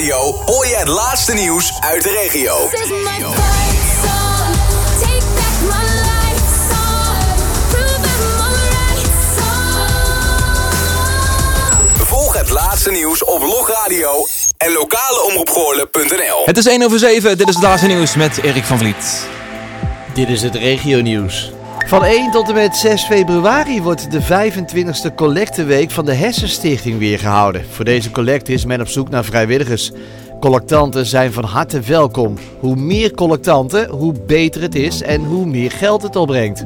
Radio hoor je het laatste nieuws uit de regio. Volg het laatste nieuws op Logradio en lokaleomroepgoorlen.nl. Het is 1 over 7, dit is het laatste nieuws met Erik van Vliet. Dit is het regionieuws. Van 1 tot en met 6 februari wordt de 25e collecteweek van de Hessenstichting weer gehouden. Voor deze collecte is men op zoek naar vrijwilligers. Collectanten zijn van harte welkom. Hoe meer collectanten, hoe beter het is en hoe meer geld het opbrengt.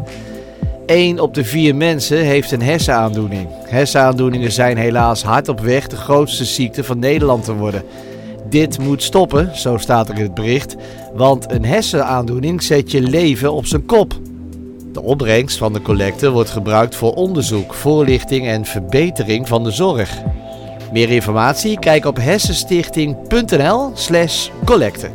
1 op de 4 mensen heeft een hersenaandoening. Hersenaandoeningen zijn helaas hard op weg de grootste ziekte van Nederland te worden. Dit moet stoppen, zo staat er in het bericht, want een hersenaandoening zet je leven op zijn kop. De opbrengst van de collecte wordt gebruikt voor onderzoek, voorlichting en verbetering van de zorg. Meer informatie? Kijk op hessenstichting.nl slash collecte.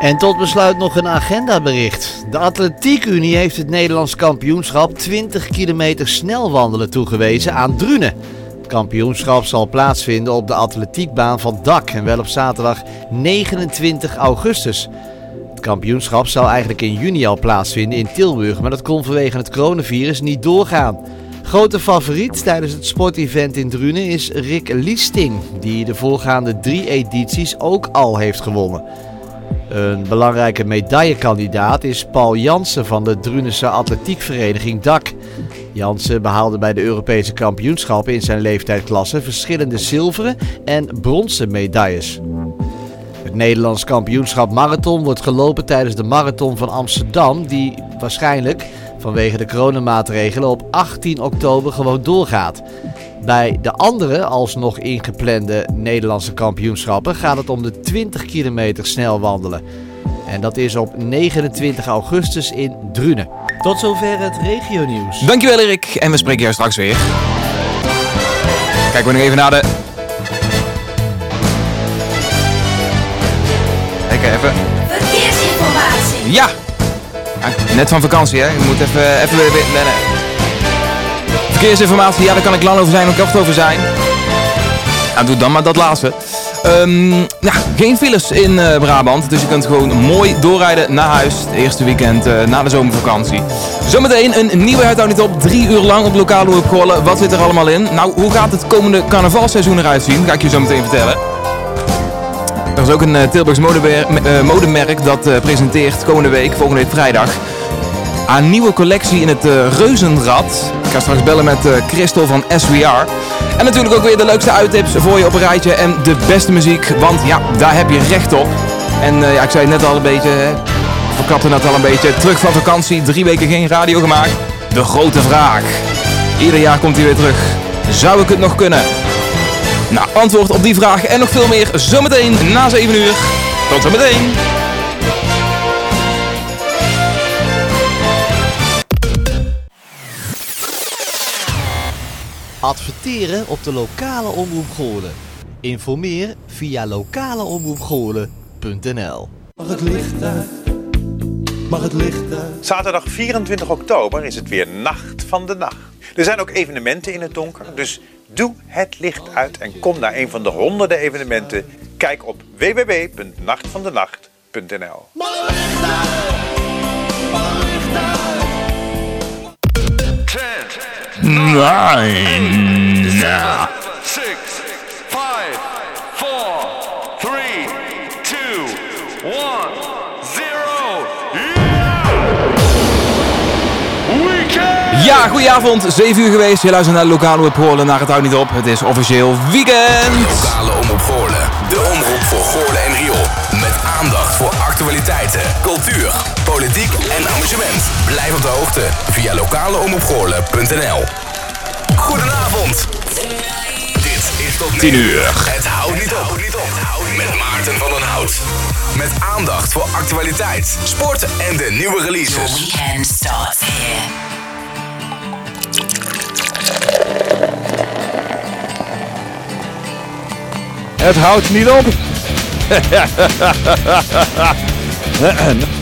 En tot besluit nog een agendabericht. De Atletiekunie heeft het Nederlands kampioenschap 20 kilometer snelwandelen toegewezen aan Drunen. Het kampioenschap zal plaatsvinden op de atletiekbaan van Dak en wel op zaterdag 29 augustus. Het kampioenschap zou eigenlijk in juni al plaatsvinden in Tilburg, maar dat kon vanwege het coronavirus niet doorgaan. Grote favoriet tijdens het sportevent in Drunen is Rick Liesting, die de voorgaande drie edities ook al heeft gewonnen. Een belangrijke medaillekandidaat is Paul Jansen van de Drunense atletiekvereniging DAK. Jansen behaalde bij de Europese kampioenschappen in zijn leeftijdsklasse verschillende zilveren en bronzen medailles. Het Nederlands kampioenschap marathon wordt gelopen tijdens de marathon van Amsterdam, die waarschijnlijk vanwege de coronamaatregelen op 18 oktober gewoon doorgaat. Bij de andere alsnog ingeplande Nederlandse kampioenschappen gaat het om de 20 kilometer snel wandelen. En dat is op 29 augustus in Drunen. Tot zover het regionieuws. Dankjewel Erik en we spreken jou straks weer. Kijken we nog even naar de... Even. Verkeersinformatie. Ja! Ja, Net van vakantie hè, je moet even, even weer wennen. Verkeersinformatie, ja daar kan ik lang over zijn, ook kracht over zijn. Nou, doe dan maar dat laatste. Ehm, geen files in eh, Brabant, dus je kunt gewoon mooi doorrijden naar huis. Het eerste weekend eh, na de zomervakantie. Zometeen een nieuwe uithouding op drie uur lang op lokale opkollen. Wat zit er allemaal in? Nou, hoe gaat het komende carnavalseizoen eruit zien? Ga ik je zo meteen vertellen. Er is ook een eh, Tilburgs eh, modemerk dat eh, presenteert komende week, volgende week vrijdag, een nieuwe collectie in het Reuzenrad. Ik ga straks bellen met eh, Christel van SWR. En natuurlijk ook weer de leukste uittips voor je op een rijtje en de beste muziek, want ja, daar heb je recht op. En ja, ik zei net al een beetje, hè, net al een beetje, terug van vakantie, drie weken geen radio gemaakt. De grote vraag. Ieder jaar komt hij weer terug. Zou ik het nog kunnen? Nou, antwoord op die vraag en nog veel meer zometeen na 7 uur. Tot zometeen. Adverteren op de lokale omroep Goorlen. Informeer via lokaleomroepgoorlen.nl Mag het licht uit? Mag het licht uit? Zaterdag 24 oktober is het weer Nacht van de Nacht. Er zijn ook evenementen in het donker, dus doe het licht uit en kom naar een van de honderden evenementen. Kijk op www.nachtvandenacht.nl uit? Six, five, four, three, two, one, Ja, goedenavond. 7 uur geweest. Je luistert naar de lokale Web Goorlen. Naar het houdt niet op. Het is officieel weekend. Lokale Omroep Goorlen. De omroep voor Goorlen en Riool. Met aandacht voor actualiteiten, cultuur, politiek en amusement. Blijf op de hoogte via lokaleomroepgoorlen.nl Goedenavond. Dit is tot 10 uur. Het houdt niet op. Met Maarten van den Hout. Met aandacht voor actualiteit, sport en de nieuwe releases. Weekend starts here. Het houdt niet op.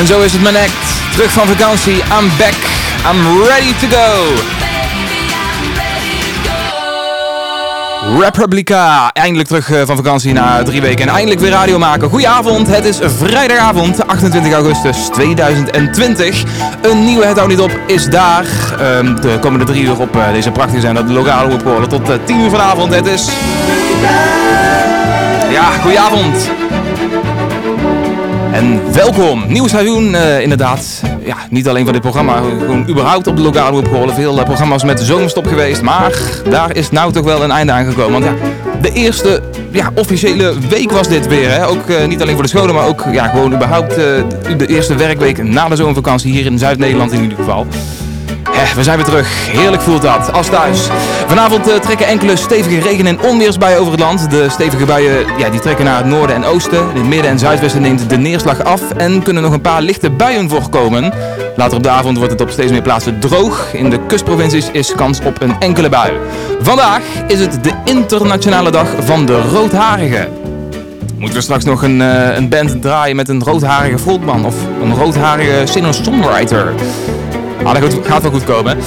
En zo is het mijn act. Terug van vakantie. I'm back. I'm ready to go. Republica. Eindelijk terug eh, van vakantie na drie weken. En eindelijk weer radio maken. Goedenavond. Het is vrijdagavond 28 augustus 2020. Een nieuwe Het Houdt Niet Op is daar. Ehm, de komende drie uur op eh, deze prachtige zijn dat de lokale. Tot eh, 10 uur vanavond. Het is... Ja, goedenavond. En welkom. Nieuw seizoen eh, inderdaad. Ja, niet alleen van dit programma, gewoon überhaupt op de lokale opgeholen. Veel eh, programma's met de zomerstop geweest. Maar daar is nou toch wel een einde aan gekomen. Want ja, de eerste ja, officiële week was dit weer. Hè? Ook eh, niet alleen voor de scholen, maar ook ja, gewoon überhaupt de eerste werkweek na de zomervakantie. Hier in Zuid-Nederland in ieder geval. Hè, we zijn weer terug. Heerlijk voelt dat. Als thuis. Vanavond eh, trekken enkele stevige regen- en onweersbuien over het land. De stevige buien ja, die trekken naar het noorden en oosten. In het midden en zuidwesten neemt de neerslag af en kunnen nog een paar lichte buien voorkomen. Later op de avond wordt het op steeds meer plaatsen droog. In de kustprovincies is kans op een enkele bui. Vandaag is het de internationale dag van de roodharigen. Moeten we straks nog een, eh, een band draaien met een roodharige frontman of een roodharige singer-songwriter? Ah, dat gaat wel goed komen.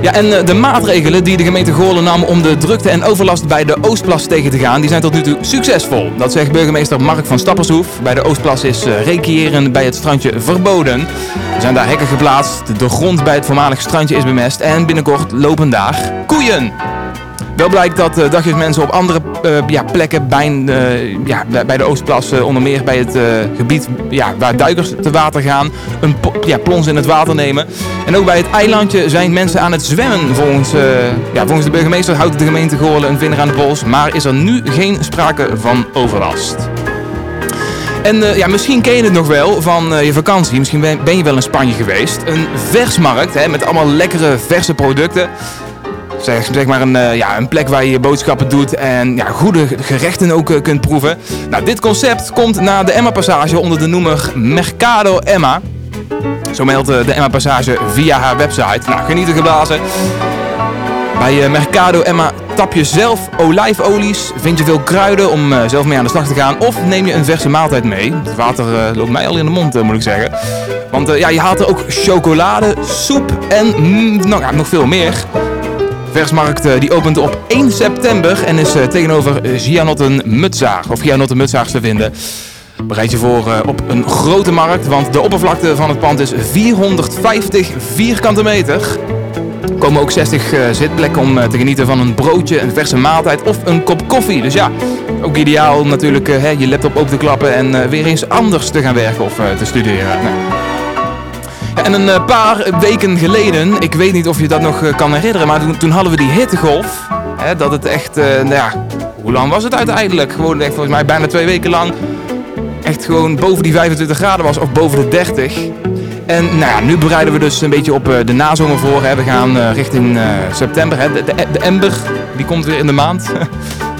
Ja, en eh, de maatregelen die de gemeente Goorlen nam om de drukte en overlast bij de Oostplas tegen te gaan, die zijn tot nu toe succesvol. Dat zegt burgemeester Mark van Stappershoef. Bij de Oostplas is uh, recreëren bij het strandje verboden. Er zijn daar hekken geplaatst, de grond bij het voormalig strandje is bemest en binnenkort lopen daar koeien. Wel blijkt dat uh, dagjesmensen op andere eh, ja, plekken bij, eh, ja, bij- de Oostplas, eh, onder meer bij het eh, gebied ja, waar duikers te water gaan, een ja, plons in het water nemen. En ook bij het eilandje zijn mensen aan het zwemmen. Volgens, eh, ja, volgens de burgemeester houdt de gemeente Goorlen een vinger aan de pols, maar is er nu geen sprake van overlast. En eh, ja, misschien ken je het nog wel van eh, je vakantie. Misschien ben, ben je wel in Spanje geweest. Een versmarkt hè, met allemaal lekkere verse producten. Zeg, zeg maar een, eh, ja, een plek waar je boodschappen doet en ja, goede gerechten ook eh, kunt proeven. Nou, dit concept komt na de Emma Passage onder de noemer Mercado Emma. Zo meldt eh, de Emma Passage via haar website. Nou, genieten geblazen. Bij eh, Mercado Emma tap je zelf olijfolies, vind je veel kruiden om eh, zelf mee aan de slag te gaan. Of neem je een verse maaltijd mee. Het water eh, loopt mij al in de mond, eh, moet ik zeggen. Want eh, ja, je haalt er ook chocolade, soep en mm, nou, ja, nog veel meer. Versmarkt eh, die opent op 1 september en is eh, tegenover eh, Gianotten Mutzaag of Gianotten Mutzaag te vinden. Bereid je voor op een grote markt, want de oppervlakte van het pand is 450 vierkante meter. Er komen ook 60 eh, zitplekken om te genieten van een broodje, een verse maaltijd of een kop koffie. Dus ja, ook ideaal natuurlijk hè, je laptop open te klappen en weer eens anders te gaan werken of te studeren. Nou. En een eh, paar weken geleden, ik weet niet of je dat nog eh, kan herinneren, maar toen, hadden we die hittegolf. Hè, dat het echt, eh, nou ja, hoe lang was het uiteindelijk? Gewoon echt volgens mij bijna twee weken lang echt gewoon boven die 25 graden was of boven de 30. En nou ja, nu bereiden we dus een beetje op de nazomer voor. Hè. We gaan richting september. Hè. De, de, de ember, die komt weer in de maand.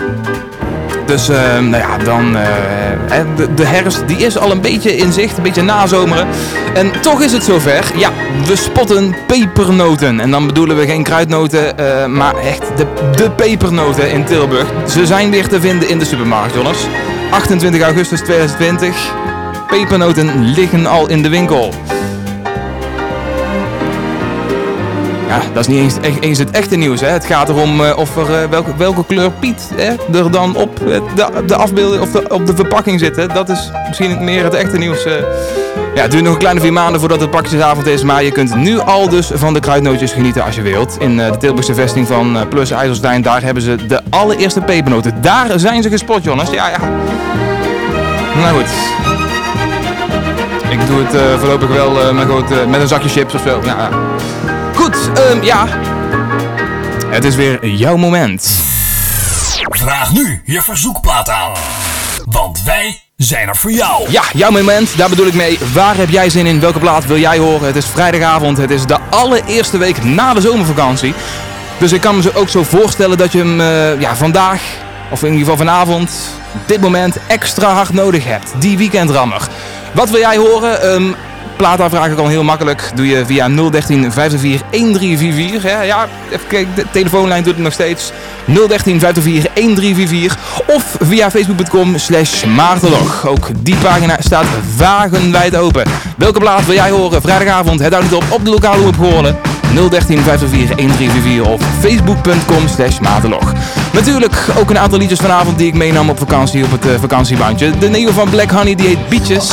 Dus eh, nou ja, dan eh, de, de herfst die is al een beetje in zicht, een beetje nazomeren. En toch is het zover. Ja, we spotten pepernoten. En dan bedoelen we geen kruidnoten, eh, maar echt de, de pepernoten in Tilburg. Ze zijn weer te vinden in de supermarkt, jongens. 28 augustus 2020. Pepernoten liggen al in de winkel. Ja, dat is niet eens, echt- eens het echte nieuws. Hè. Het gaat erom eh, of er, eh, welke, welke kleur Piet hè, er dan op eh, de, de afbeelding of de, op de verpakking zit. hè. Dat is misschien meer het echte nieuws. Ja, het duurt nog een kleine vier maanden voordat het pakjesavond is. Maar je kunt nu al dus van de kruidnootjes genieten als je wilt. In de Tilburgse vesting van Plus IJsselstein, daar hebben ze de allereerste pepernoten. Daar zijn ze gespot, jongens. Ja, ja. Nou goed. Ik doe het voorlopig wel met, met een zakje chips of zo. Ja. Ehm, ja. Het is weer jouw moment. Vraag nu je verzoekplaat aan. Want wij zijn er voor jou. Ja, jouw moment, daar bedoel ik mee. Waar heb jij zin in? Welke plaat wil jij horen? Het is vrijdagavond, het is de allereerste week na de zomervakantie. Dus ik kan me ook zo voorstellen dat je hem eh, ja, vandaag, of in ieder geval vanavond, dit moment extra hard nodig hebt. Die weekendrammer. Wat wil jij horen? Ehm, plaat aanvragen kan heel makkelijk. Doe je via 013 504 1344. Ja, even kijken, de telefoonlijn doet het nog steeds. 013 504 1344. Of via facebook.com slash maartelog. Ook die pagina staat wagenwijd open. Welke plaat wil jij horen? Vrijdagavond, het houdt op op de lokale hoek Goorlen. 013 504 1344 of facebook.com slash. Natuurlijk ook een aantal liedjes vanavond die ik meenam op vakantie op het uh, vakantiebandje. De nieuwe van Black Honey die heet Beaches.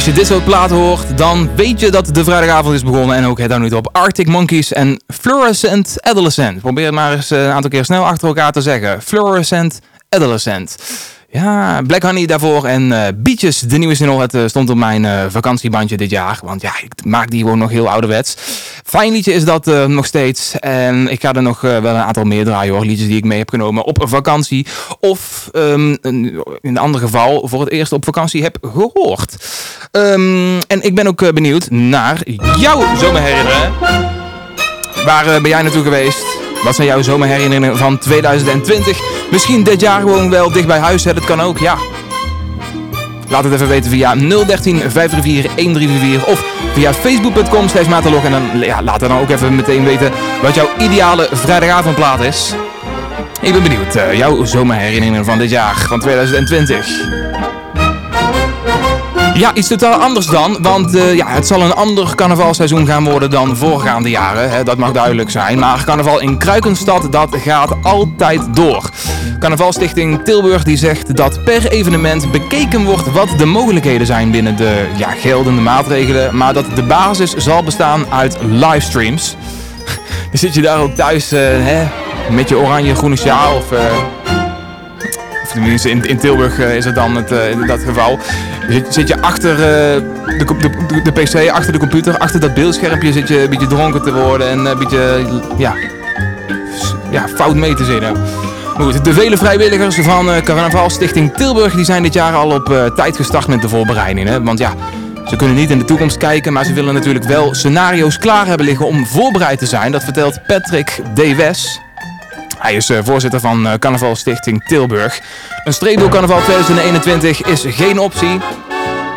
Als je dit soort platen hoort, dan weet je dat de vrijdagavond is begonnen. En ook het daar nu op Arctic Monkeys en Fluorescent Adolescent. Probeer het maar eens eh, een aantal keer snel achter elkaar te zeggen. Fluorescent Adolescent. Ja, Black Honey daarvoor en eh Beaches, de nieuwe single. Het eh, stond op mijn eh, vakantiebandje dit jaar. Want ja, ik maak die gewoon nog heel ouderwets. Fijn liedje is dat nog steeds. En ik ga er nog wel een aantal meer draaien hoor. Liedjes die ik mee heb genomen op vakantie. Of ehm, in een ander geval voor het eerst op vakantie heb gehoord. Ehm, en ik ben ook benieuwd naar jouw zomerherinneringen. Waar ben jij naartoe geweest? Wat zijn jouw zomerherinneringen van 2020? Misschien dit jaar gewoon wel dicht bij huis, hè? dat kan ook, ja. Laat het even weten via 013 534 1344 of via facebook.com slash. En dan ja, laat dan ook even meteen weten wat jouw ideale vrijdagavondplaat is. Ik ben benieuwd, eh, jouw zomerherinneringen van dit jaar, van 2020. Ja, iets totaal anders dan, want eh, ja, het zal een ander carnavalseizoen gaan worden dan voorgaande jaren, hè, dat mag duidelijk zijn. Maar carnaval in Kruikenstad, dat gaat altijd door. Carnavalstichting Tilburg die zegt dat per evenement bekeken wordt wat de mogelijkheden zijn binnen de ja, geldende maatregelen, maar dat de basis zal bestaan uit livestreams. Dan zit je daar ook thuis eh, hè, met je oranje groene sjaal of... eh, tenminste in, in Tilburg eh, is het dan het, eh, dat geval. Zit, je achter eh, de, de, de, pc, achter de computer, achter dat beeldschermpje zit je een beetje dronken te worden en een beetje ja, ja, fout mee te zinnen. De vele vrijwilligers van eh Carnavalstichting Tilburg die zijn dit jaar al op tijd gestart met de voorbereidingen. Want ja, ze kunnen niet in de toekomst kijken, maar ze willen natuurlijk wel scenario's klaar hebben liggen om voorbereid te zijn. Dat vertelt Patrick D. Wes. Hij is eh, voorzitter van eh, Carnavalstichting Tilburg. Een streep door carnaval 2021 is geen optie.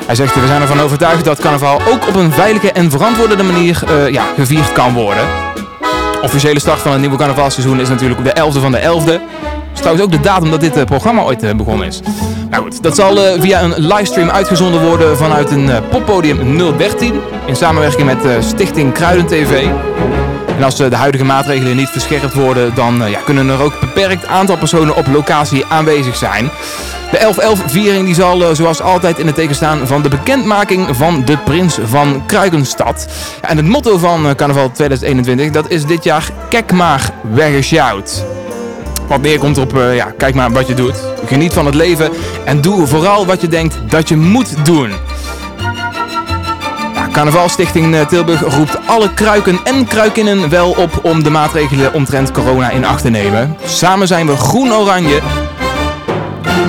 Hij zegt, we zijn ervan overtuigd dat carnaval ook op een veilige en verantwoorde manier eh, ja, gevierd kan worden. Officiële start van het nieuwe carnavalseizoen is natuurlijk op de 11e van de 11e. Dat is trouwens ook de datum dat dit programma ooit begonnen is. Nou dat zal via een livestream uitgezonden worden vanuit een poppodium 013. In samenwerking met Stichting Kruiden TV. En als eh, de huidige maatregelen niet verscherpt worden, dan eh, ja, kunnen er ook beperkt aantal personen op locatie aanwezig zijn. De 11-11-viering die zal eh, zoals altijd in het teken staan van de bekendmaking van de prins van Kruikenstad. En het motto van carnaval 2021, dat is dit jaar Kijk maar weggesjouwd. Wat neerkomt op, ja, kijk maar wat je doet. Geniet van het leven en doe vooral wat je denkt dat je moet doen. Carnavalstichting eh, Tilburg roept alle kruiken en kruikinnen wel op om de maatregelen omtrent corona in acht te nemen. Samen zijn we groen-oranje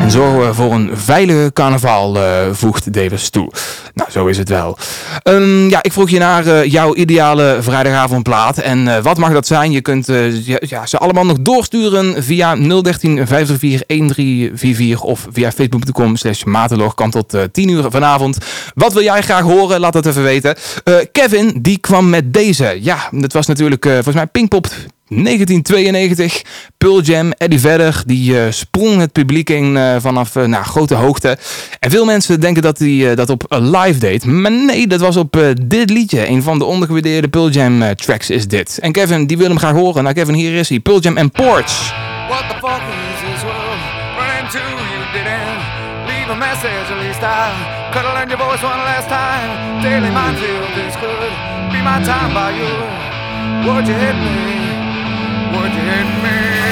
en zorgen we voor een veilige carnaval, eh, voegt Davis toe. Nou, zo is het wel. Ehm, ja, ik vroeg je naar eh, jouw ideale vrijdagavondplaat. En eh, wat mag dat zijn? Je kunt ja, ze allemaal nog doorsturen via 013 534 1344 of via facebook.com slash matelog. Kan tot eh, 10 uur vanavond. Wat wil jij graag horen? Laat dat even weten. Kevin, die kwam met deze. Ja, dat was natuurlijk volgens mij Pinkpop 1992, Pearl Jam, Eddie Vedder, die eh, sprong het publiek in eh, vanaf eh, nou, grote hoogte. En veel mensen denken dat hij dat op live deed. Maar nee, dat was op dit liedje. Een van de ondergewaardeerde Pearl Jam tracks is dit. En Kevin, die wil hem graag horen. Nou Kevin, hier is hij. Pearl Jam en Porch. What the fuck is this world running to you didn't leave a message at least I could have learned your voice one last time daily minefield this could be my time by you would you hit me would you hit me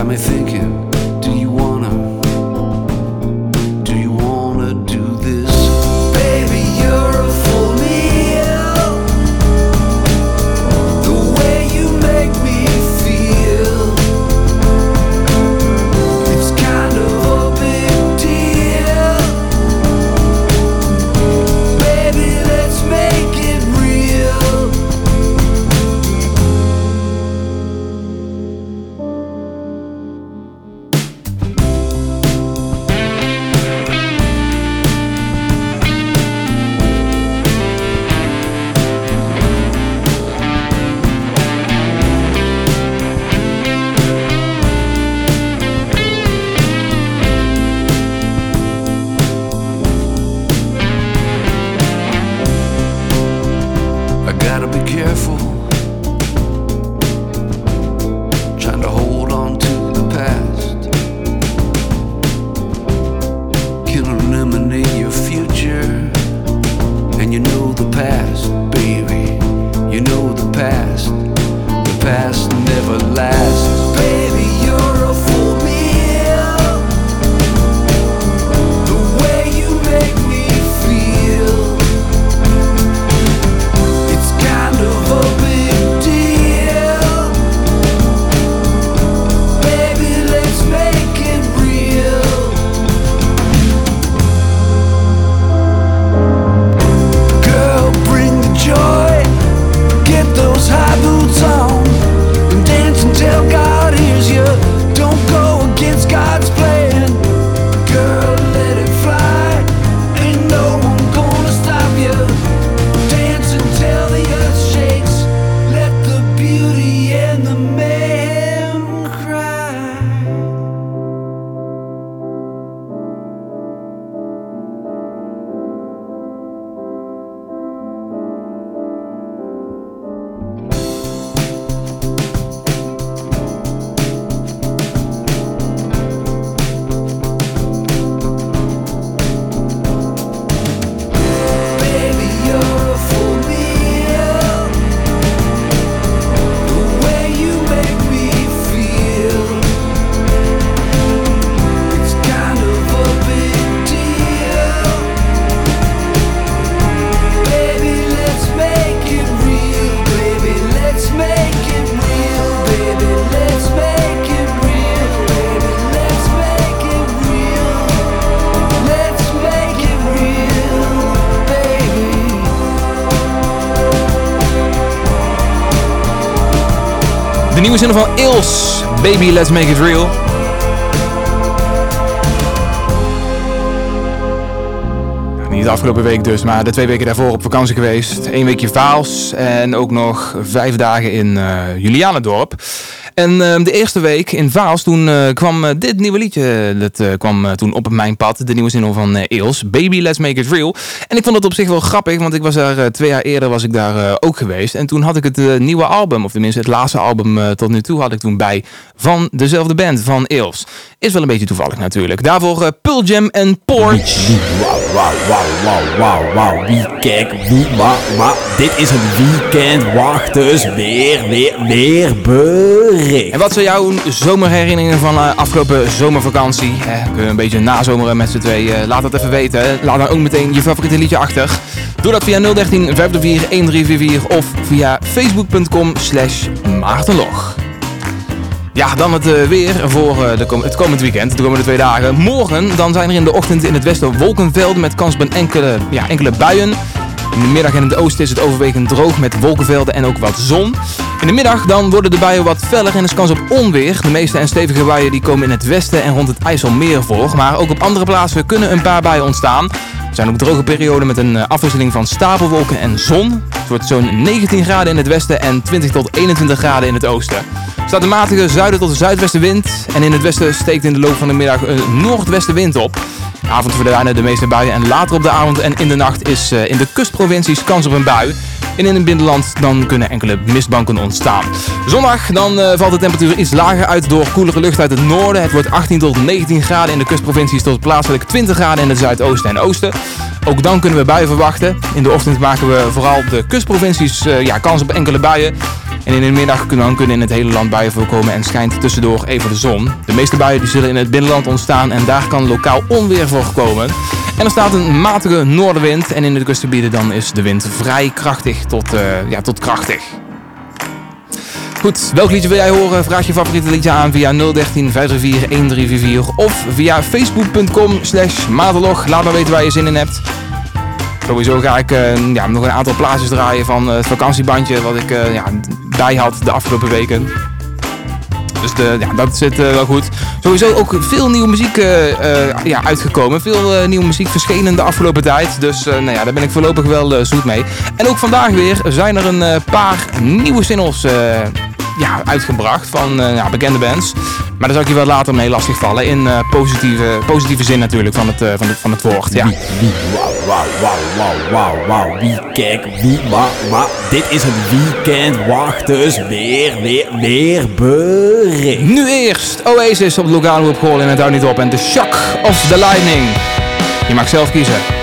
got me thinking, De nieuwe zin van Ils, Baby Let's Make It Real. Niet de afgelopen week dus, maar de twee weken daarvoor op vakantie geweest. Eén weekje Vaals en ook nog vijf dagen in uh, Julianendorp. En uh, de eerste week in Vaals, toen uh, kwam uh, dit nieuwe liedje, dat kwam toen op mijn pad. De nieuwe zin van Eels, Baby Let's Make It Real. En ik vond het op zich wel grappig, want ik was daar twee jaar eerder was ik daar ook geweest. En toen had ik het nieuwe album, of tenminste het laatste album tot nu toe, had ik toen bij van dezelfde band, van Eels. Is wel een beetje toevallig natuurlijk. Daarvoor Pearl Jam en Porch. Wauw, wauw, wauw, wauw. Dit is het weekend. Wacht dus weer, weer, weer bericht. En wat zijn jouw zomerherinneringen van uh, afgelopen zomervakantie? Eh, kunnen we een beetje nazomeren met z'n tweeën? laat dat even weten. Laat dan ook meteen je favoriete liedje achter. Doe dat via 013 504 1344 of via facebook.com slash maartenlog. Ja, dan het uh, weer voor uh, de kom het komend weekend, de komende twee dagen. Morgen dan zijn er in de ochtend in het westen wolkenvelden met kans op enkele, ja, enkele buien. In de middag en in het oosten is het overwegend droog met wolkenvelden en ook wat zon. In de middag dan worden de buien wat feller en is kans op onweer. De meeste en stevige buien die komen in het westen en rond het IJsselmeer voor. Maar ook op andere plaatsen kunnen een paar buien ontstaan. Er zijn ook droge perioden met een afwisseling van stapelwolken en zon. Het wordt zo'n 19 graden in het westen en 20 tot 21 graden in het oosten. Er staat een matige zuiden tot zuidwestenwind. En in het westen steekt in de loop van de middag een noordwestenwind op. De avond verdwijnen de meeste buien en later op de avond en in de nacht is in de kustprovincies kans op een bui. En in het binnenland dan kunnen enkele mistbanken ontstaan. Zondag dan uh, valt de temperatuur iets lager uit door koelere lucht uit het noorden. Het wordt 18 tot 19 graden in de kustprovincies tot plaatselijk 20 graden in het zuidoosten en oosten. Ook dan kunnen we buien verwachten. In de ochtend maken we vooral de kustprovincies uh, ja, kans op enkele buien. En in de middag kunnen, kunnen in het hele land buien voorkomen en schijnt tussendoor even de zon. De meeste buien die zullen in het binnenland ontstaan en daar kan lokaal onweer voorkomen. En er staat een matige noordenwind en in de kustgebieden dan is de wind vrij krachtig tot, uh, ja, tot krachtig. Goed, welk liedje wil jij horen? Vraag je favoriete liedje aan via 013 534 1344 of via facebook.com slash madelog. Laat maar weten waar je zin in hebt. Sowieso ga ik uh, ja, nog een aantal plaatjes draaien van het vakantiebandje wat ik uh, ja, bij had de afgelopen weken. Dus de, ja, dat zit wel goed. Sowieso ook veel nieuwe muziek ja, uitgekomen. Veel nieuwe muziek verschenen de afgelopen tijd. Dus nou ja, daar ben ik voorlopig wel zoet mee. En ook vandaag weer zijn er een paar nieuwe singles ja, uitgebracht van uh, ja, bekende bands. Maar daar zal ik je wel later mee lastig vallen. In uh, positieve, positieve zin natuurlijk van het, uh, van het, van het woord. Ja. Wie, wie, wauw, wauw, wauw, wauw, wauw. Wie, kijk, wie, wauw, wauw. Dit is het weekend. Wacht dus weer, weer, weer bericht. Nu eerst Oasis op de lokale op Goorlen en het houdt niet op. En The Shock of the Lightning. Je mag zelf kiezen.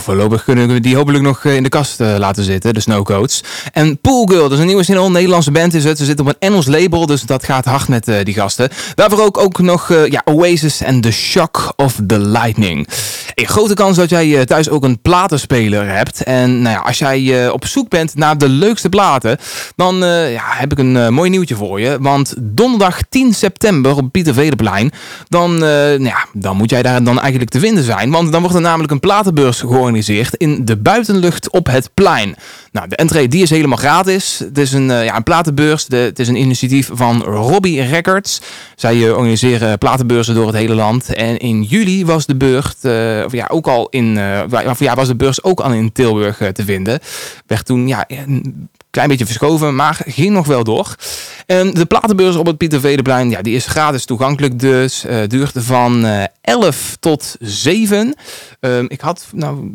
Voorlopig kunnen we die hopelijk nog eh, in de kast eh, laten zitten, de Snowcoats. En Pool Girl, dat is een nieuwe single, Nederlandse band is het. Ze zitten op een Engels label, dus dat gaat hard met eh, die gasten. Daarvoor ook, ook nog ja, Oasis en The Shock of the Lightning. Grote kans dat jij eh, thuis ook een platenspeler hebt. En nou ja, als jij eh, op zoek bent naar de leukste platen, dan eh, ja, heb ik een mooi nieuwtje voor je. Want donderdag 10 september op Pieter Veleplein, dan, nou ja, dan moet jij daar dan eigenlijk te vinden zijn. Want dan wordt er namelijk een platenbeurs georganiseerd in de buitenlucht op het plein. Nou, de entree die is helemaal gratis. Het is een, ja, een platenbeurs. Het is een initiatief van Robbie Records. Zij organiseren platenbeurzen door het hele land. En in juli was de beurs, eh, ja, ook al in, eh, ja, was de beurs ook al in Tilburg eh, te vinden. Werd toen ja, een klein beetje verschoven, maar ging nog wel door. En de platenbeurs op het Pieter Vedeplein, ja, die is gratis toegankelijk. Dus eh duurt van eh 11 tot 7. Ehm, ik had, nou,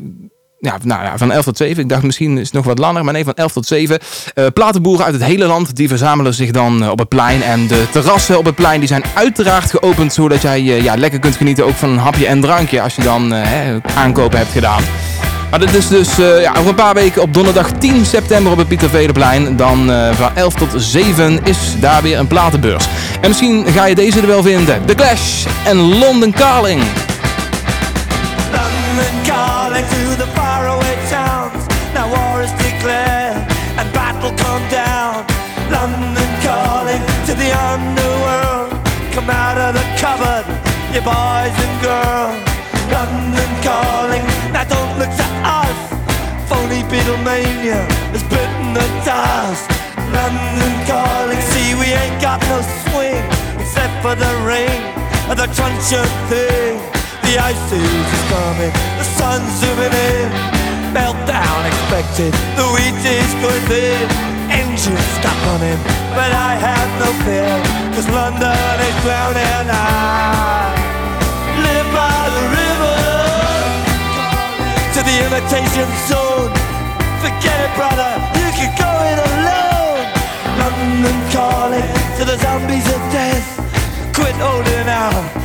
ja, nou ja, van 11 tot 7. Ik dacht misschien is het nog wat langer, maar nee, van 11 tot 7. Eh, platenboeren uit het hele land, die verzamelen zich dan eh, op het plein. En de terrassen op het plein, die zijn uiteraard geopend, zodat jij eh, ja, lekker kunt genieten ook van een hapje en drankje, als je dan hè, aankopen hebt gedaan. Maar dit is dus ja, over een paar weken op donderdag 10 september op het Pieter Vedeplein. Dan van 11 tot 7 is daar weer een platenbeurs. En misschien ga je deze er wel vinden. The Clash en London Calling. The faraway towns. Now war is declared and battle come down. London calling to the underworld. Come out of the cupboard, you boys and girls. London calling, now don't look to us. Phony Beatlemania has bitten the dust. London calling, see we ain't got no swing except for the ring of the crunch of thing the ice age is coming, the sun's zooming in. Meltdown expected, the wheat is going thin. Engines stop running, but I have no fear, cause London is drowning. I live by the river, to the imitation zone. Forget it, brother, you can go it alone. London calling to the zombies of death, quit holding out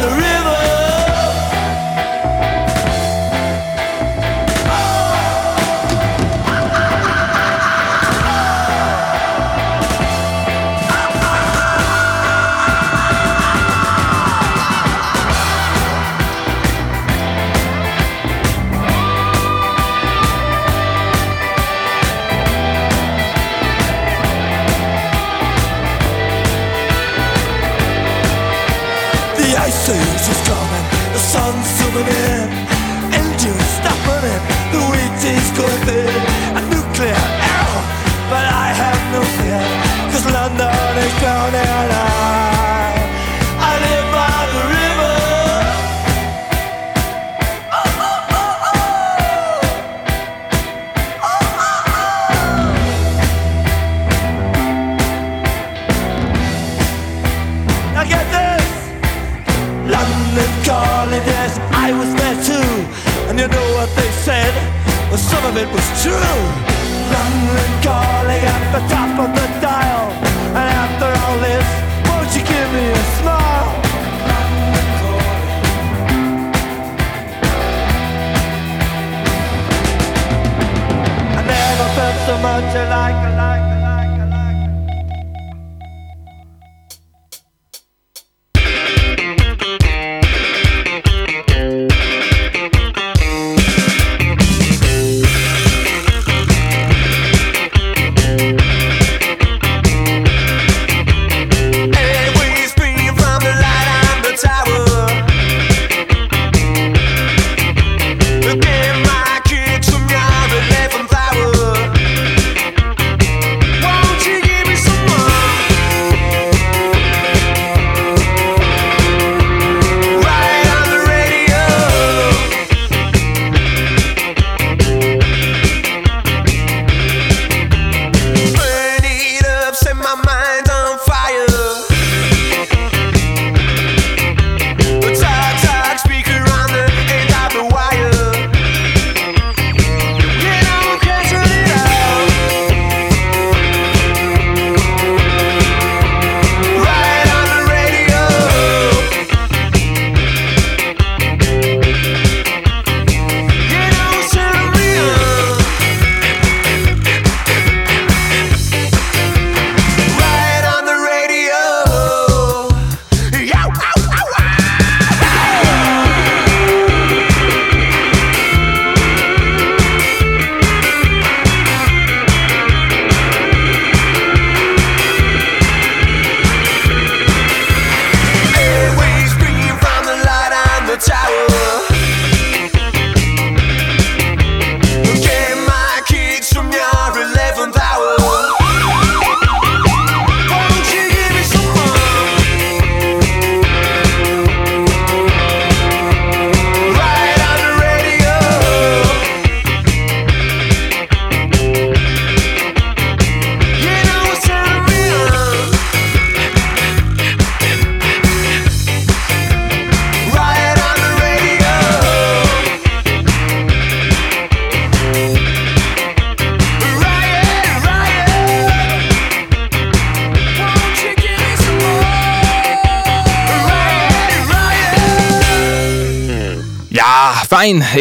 the river. Some of it was true. London calling at the top of the dial. to like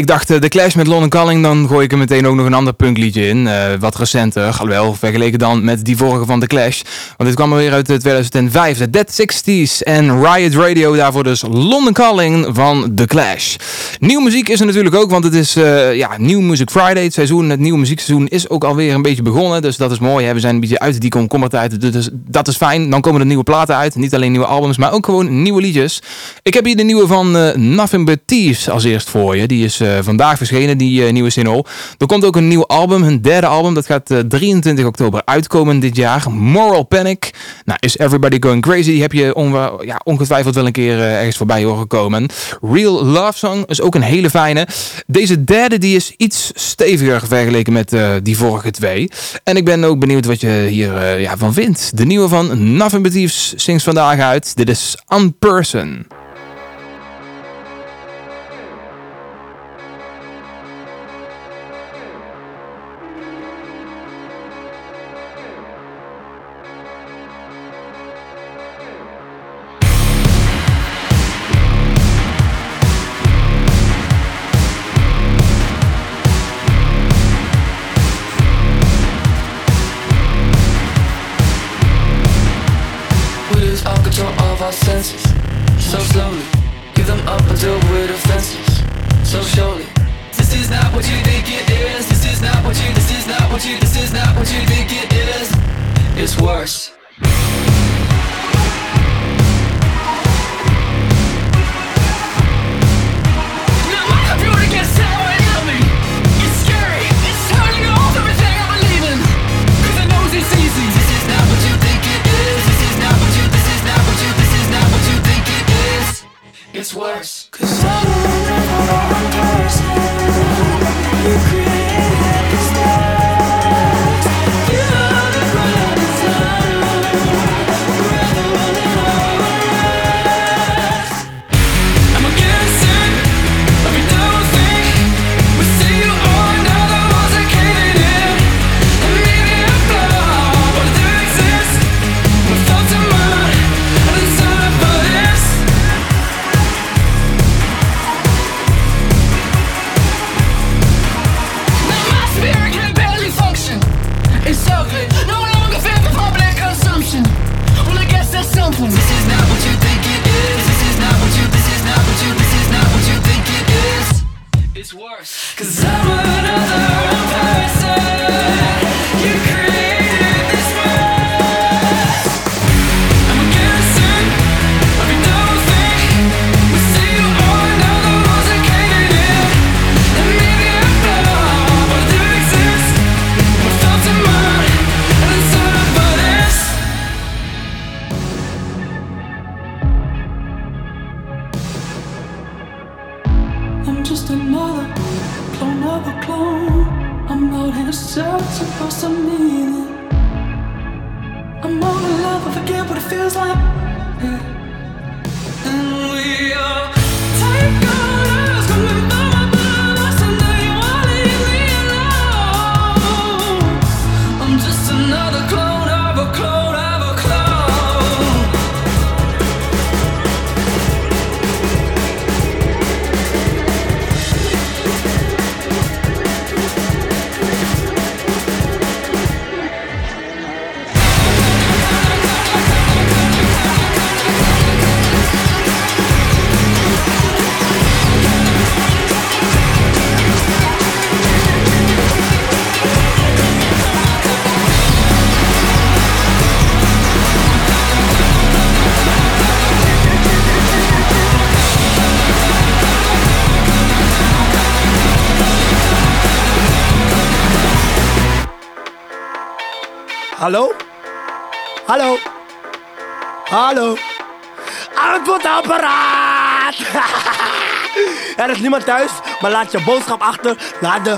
ik dacht, eh, de Clash met London Calling, dan gooi ik er meteen ook nog een ander punkliedje in. Eh, wat recenter, alhoewel vergeleken dan met die vorige van de Clash. Want dit kwam alweer weer uit eh, 2005, de Dead 60s en Riot Radio. Daarvoor dus London Calling van de Clash. Nieuw muziek is er natuurlijk ook, want het is ja, Nieuw Music Friday. Het, seizoen, het nieuwe muziekseizoen is ook alweer een beetje begonnen. Dus dat is mooi. We zijn een beetje uit die komkommertijd. Dus, dus dat is fijn. Dan komen er nieuwe platen uit. Niet alleen nieuwe albums, maar ook gewoon nieuwe liedjes. Ik heb hier de nieuwe van uh, Nothing But Thieves als eerst voor je. Die is... Eh, vandaag verschenen, die eh, nieuwe single. Er komt ook een nieuw album, hun derde album. Dat gaat eh, 23 oktober uitkomen dit jaar. Moral Panic. Nou, Is Everybody Going Crazy? Heb je on ja, ongetwijfeld wel een keer ergens voorbij horen komen. Real Love Song is ook een hele fijne. Deze derde die is iets steviger vergeleken met die vorige twee. En ik ben ook benieuwd wat je hiervan ja, van vindt. De nieuwe van Nothing Sings zingt vandaag uit. Dit is Unperson. cause I don't ever want to Hallo? Hallo? Hallo? Antwoordapparaat! er is niemand thuis, maar laat je boodschap achter naar de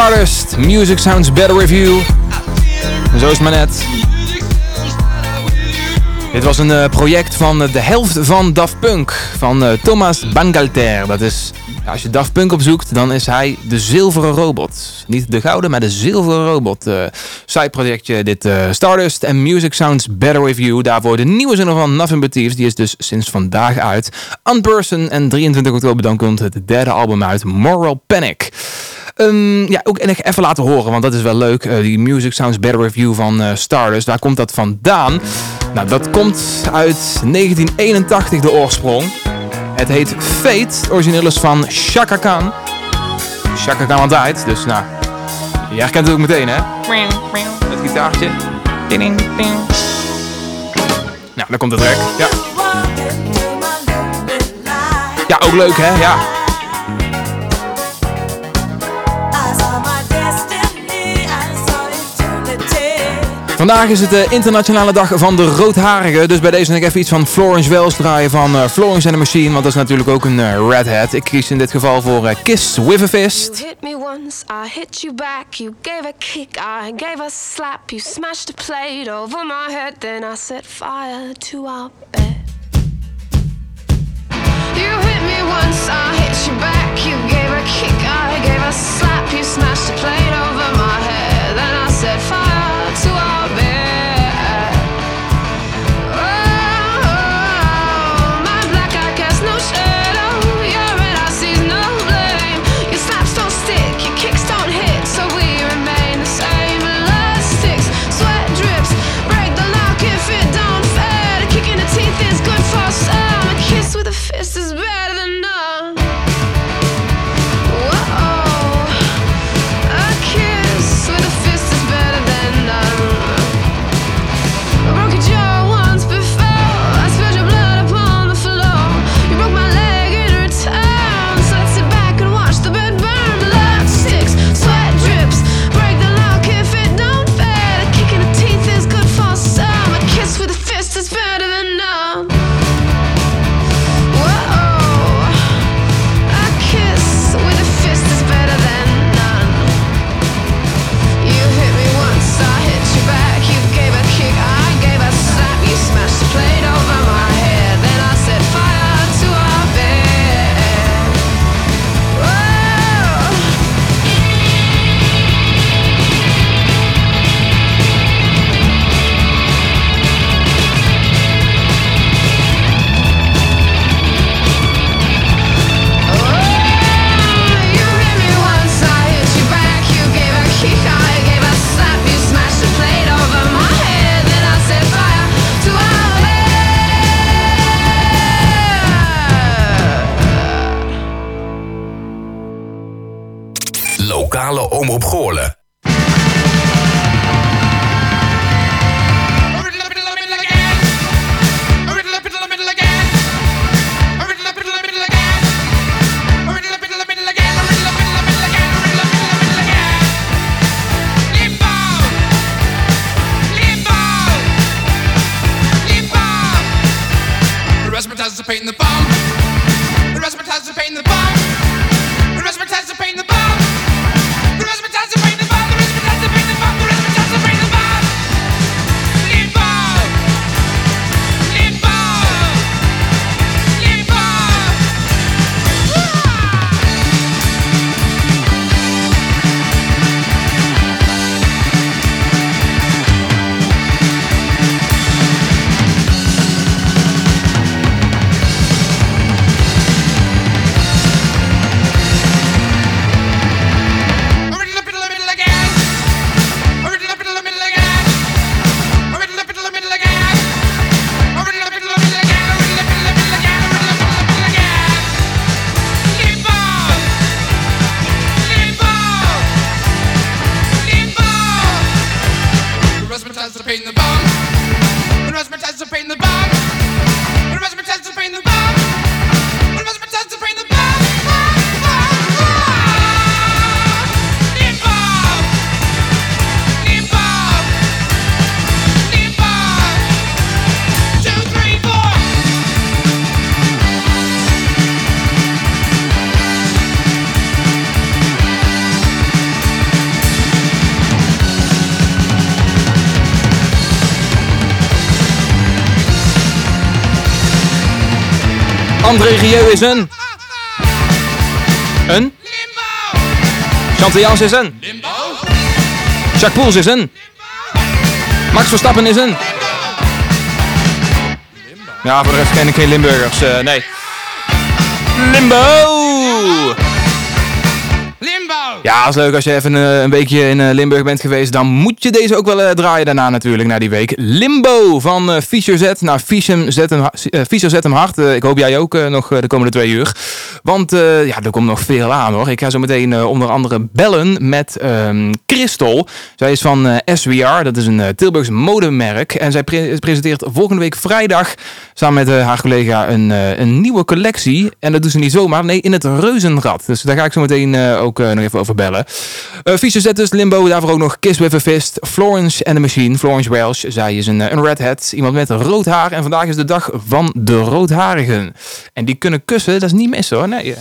Stardust, Music Sounds Better You. Zo is het maar net. Dit was een eh, project van eh, de helft van Daft Punk, van eh, Thomas Bangalter. Dat is, als je Daft Punk opzoekt, dan is hij de zilveren robot. Niet de gouden, maar de zilveren robot. eh sideprojectje, dit Stardust en Music Sounds Better You. Daarvoor de nieuwe zin van Nothing But Thieves, die is dus sinds vandaag uit. Unperson en 23 oktober dan komt het derde album uit, Moral Panic. Ehm, ja, ook nog even laten horen, want dat is wel leuk. Eh, die Music Sounds Better Review van eh, Stardust. Waar komt dat vandaan? Nou, dat komt uit 1981, de oorsprong. Het heet Fate. Origineel is van Chaka Khan. Chaka Khan altijd, dus nou... Je herkent het ook meteen, hè? Het gitaartje. Nou, daar komt het track. Ja. Ja, ook leuk, hè? Ja. Vandaag is het de internationale dag van de roodharigen. Dus bij deze nog even iets van Florence Wells draaien van eh, Florence and the Machine. Want dat is natuurlijk ook een eh, redhead. Ik kies in dit geval voor eh, Kiss with a Fist. You hit me once, I hit you back. You gave a kick, I gave a slap. You smashed a plate over my head, then I set fire to our bed. You hit me once, I hit you back. You gave a kick, I gave a slap. You smashed a plate over my head, then I set fire André Rieu is een. Een. Chantal Jans is een. Jacques Poels is een. Max Verstappen is een. Ja, voor de rest ken ik geen Limburgers. eh, nee. Limbo! Ja, is leuk als je even eh, een weekje in eh, Limburg bent geweest. Dan moet je deze ook wel eh, draaien daarna natuurlijk, na die week. Limbo van Fischer Z naar Fischer zet hem, hem hard. Ik hoop jij ook nog de komende twee uur. Want ja, er komt nog veel aan hoor. Ik ga zo meteen onder andere bellen met ehm Christel. Zij is van SWR, dat is een Tilburgs modemerk. En zij pre- presenteert volgende week vrijdag samen met haar collega een, een nieuwe collectie. En dat doet ze niet zomaar, nee, in het Reuzenrad. Dus daar ga ik zo meteen ook nog even over bellen. Uh, dus Limbo, daarvoor ook nog Kiss with a Fist, Florence and the Machine, Florence Welsh. Zij is een, eh, een redhead, iemand met rood haar. En vandaag is de dag van de roodharigen. En die kunnen kussen, dat is niet mis hoor. Nee. eh.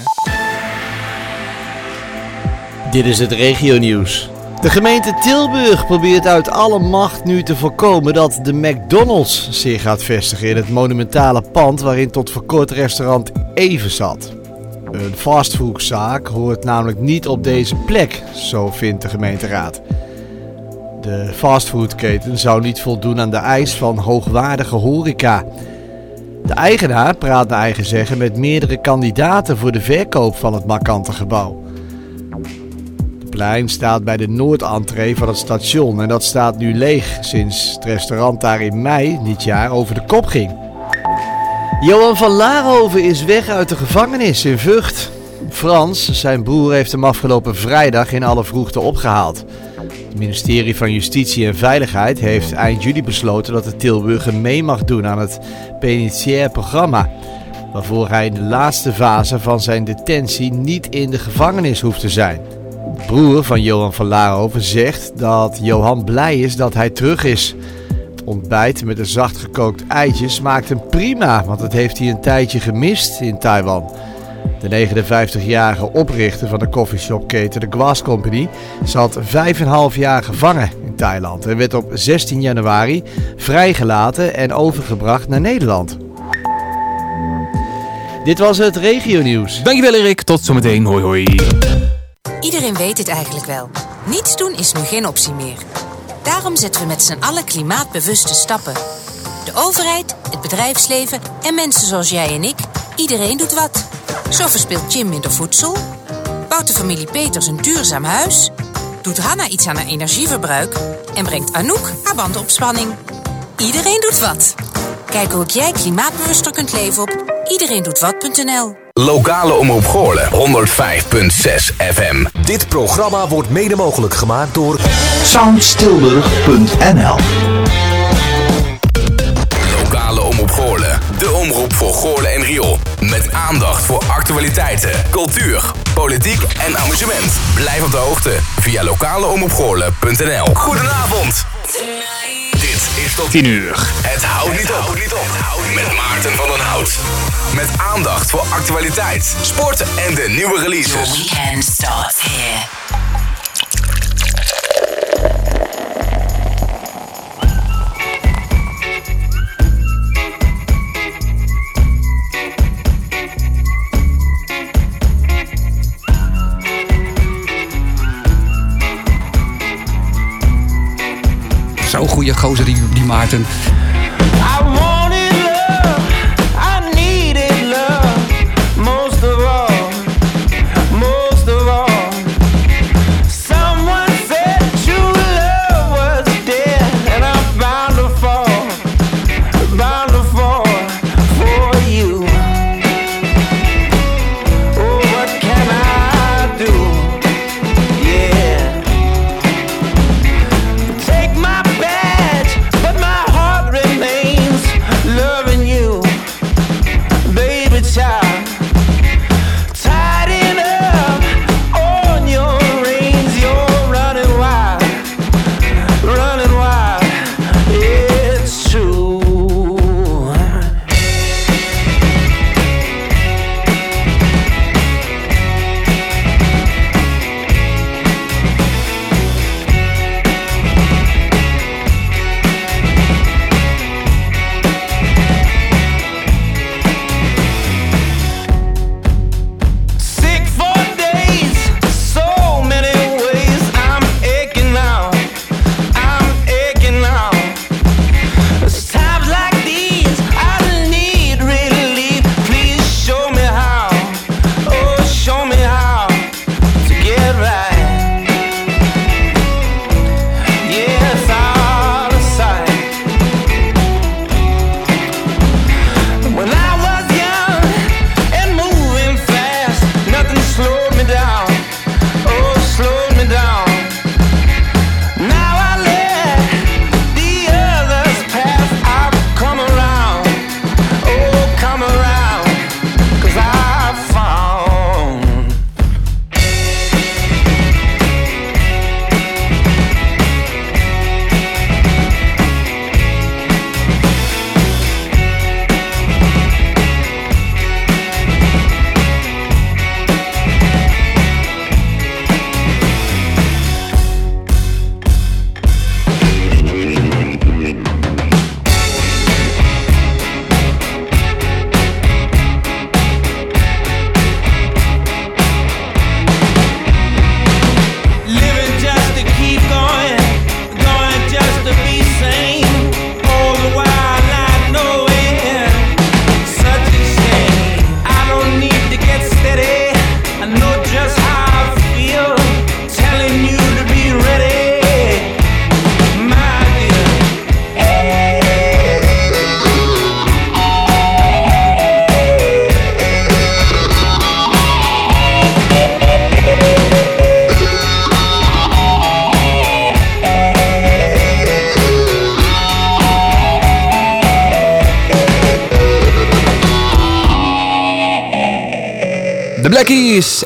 Dit is het regionieuws. De gemeente Tilburg probeert uit alle macht nu te voorkomen dat de McDonald's zich gaat vestigen in het monumentale pand waarin tot voor kort restaurant Even zat. Een fastfoodzaak hoort namelijk niet op deze plek, zo vindt de gemeenteraad. De fastfoodketen zou niet voldoen aan de eis van hoogwaardige horeca. De eigenaar praat naar eigen zeggen met meerdere kandidaten voor de verkoop van het markante gebouw. Het plein staat bij de noordentree van het station en dat staat nu leeg sinds het restaurant daar in mei dit jaar over de kop ging. Johan van Laarhoven is weg uit de gevangenis in Vught. Frans, zijn broer, heeft hem afgelopen vrijdag in alle vroegte opgehaald. Het ministerie van Justitie en Veiligheid heeft eind juli besloten dat de Tilburger mee mag doen aan het penitentiair programma. Waarvoor hij in de laatste fase van zijn detentie niet in de gevangenis hoeft te zijn. De broer van Johan van Laarhoven zegt dat Johan blij is dat hij terug is. Het ontbijt met een zacht gekookt eitje smaakt hem prima, want dat heeft hij een tijdje gemist in Taiwan. De 59-jarige oprichter van de coffeeshopketen de Glass Company zat 5,5 jaar gevangen in Thailand en werd op 16 januari vrijgelaten en overgebracht naar Nederland. Dit was het regionieuws. Dankjewel Erik, tot zometeen. Hoi hoi. Iedereen weet het eigenlijk wel. Niets doen is nu geen optie meer. Daarom zetten we met z'n allen klimaatbewuste stappen. De overheid, het bedrijfsleven en mensen zoals jij en ik, iedereen doet wat. Zo verspeelt Jim minder voedsel, bouwt de familie Peters een duurzaam huis, doet Hanna iets aan haar energieverbruik en brengt Anouk haar bandenopspanning. Iedereen doet wat. Kijk hoe ook jij klimaatbewuster kunt leven op iedereendoetwat.nl. Lokale omroep Goorlen 105.6 FM. Dit programma wordt mede mogelijk gemaakt door Soundstilburg.nl Lokale omroep Goorlen. De omroep voor Goorlen en Riool. Met aandacht voor actualiteiten, cultuur, politiek en amusement. Blijf op de hoogte via lokaleomroepgoorlen.nl Goedenavond. Dit is tot 10 uur. Het houdt niet op. Met Maarten van den Hout. Met aandacht voor actualiteit, sport en de nieuwe releases. Weekend starts here. Gozer die, die Maarten.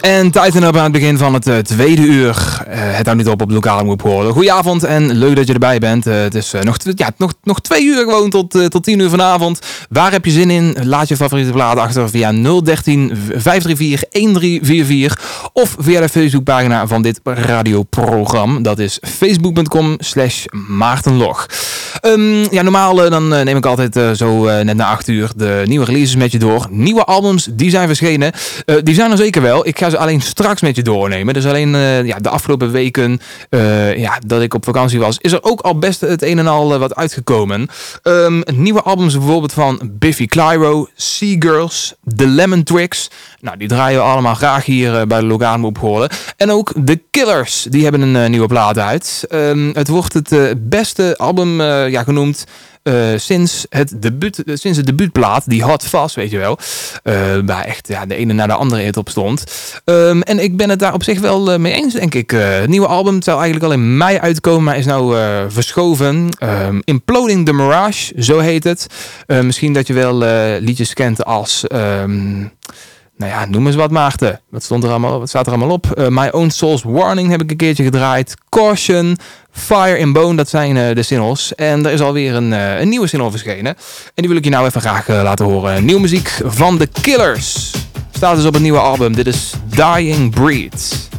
En Titan Up aan het begin van het eh, tweede uur. Het houdt niet op op lokale omroep horen. Goedenavond en leuk dat je erbij bent. Eh, het is eh, nog, ja, nog, nog twee uur gewoon tot, eh, tot tien uur vanavond. Waar heb je zin in? Laat je favoriete plaat achter via 013 534 1344 of via de Facebookpagina van dit radioprogramma. Dat is facebook.com slash maartenlog. Ehm, ja, normaal dan neem ik altijd zo net na acht uur de nieuwe releases met je door. Nieuwe albums, die zijn verschenen. Die zijn er zeker wel. Ik ga ze alleen straks met je doornemen. Dus alleen ja, de afgelopen eh, ja, dat ik op vakantie was, is er ook al best het een en al eh, wat uitgekomen. Ehm, nieuwe albums bijvoorbeeld van Biffy Clyro, Sea Girls, The Lemon Twigs. Nou, die draaien we allemaal graag hier eh, bij de op Goorlen. En ook The Killers, die hebben een nieuwe plaat uit. Ehm, het wordt het beste album ja, genoemd eh, sinds, het debuut, eh, sinds de debuutplaat, die Hot Fast, weet je wel. eh, waar echt ja, de ene na de andere hit op stond. Ehm, en ik ben het daar op zich wel mee eens, denk ik. Het nieuwe album zou eigenlijk al in mei uitkomen, maar is nou verschoven. Ehm, Imploding the Mirage, zo heet het. Misschien dat je wel liedjes kent als... ehm, nou ja, noem eens wat Maarten. Wat, stond er allemaal, wat staat er allemaal op? Eh, My Own Soul's Warning heb ik een keertje gedraaid. Caution, Fire in Bone, dat zijn eh, de singles. En er is alweer een, eh, een nieuwe single verschenen. En die wil ik je nou even graag laten horen. Nieuwe muziek van The Killers. Staat dus op het nieuwe album. Dit is Dying Breed.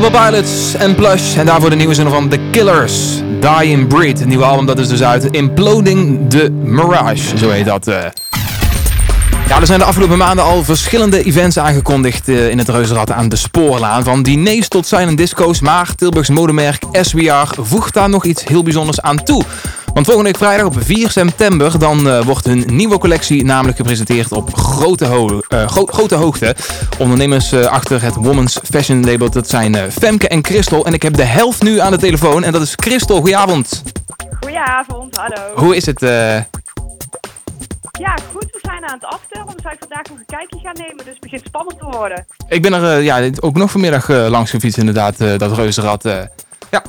Temple Pilots en Plush. En daarvoor de nieuwe zin van The Killers. Dying Breed. Het nieuwe album dat is dus uit. Imploding the Mirage. Zo heet dat. eh. Ja, er zijn de afgelopen maanden al verschillende events aangekondigd eh, in het Reuzenrad aan de Spoorlaan. Van diners tot silent disco's, maar Tilburgs modemerk SWR voegt daar nog iets heel bijzonders aan toe. Want volgende week vrijdag op 4 september dan eh, wordt hun nieuwe collectie namelijk gepresenteerd op grote, ho- eh, gro- grote hoogte. Ondernemers eh, achter het Women's Fashion Label, dat zijn Femke en Christel. En ik heb de helft nu aan de telefoon en dat is Christel. Goedenavond. Goedenavond, hallo. Hoe is het? Ja, goed, we zijn aan het aftellen. We zijn vandaag nog een kijkje gaan nemen, dus het begint spannend te worden. Ik ben er ja, ook nog vanmiddag langs gefietst inderdaad, dat reuzenrad. Ja.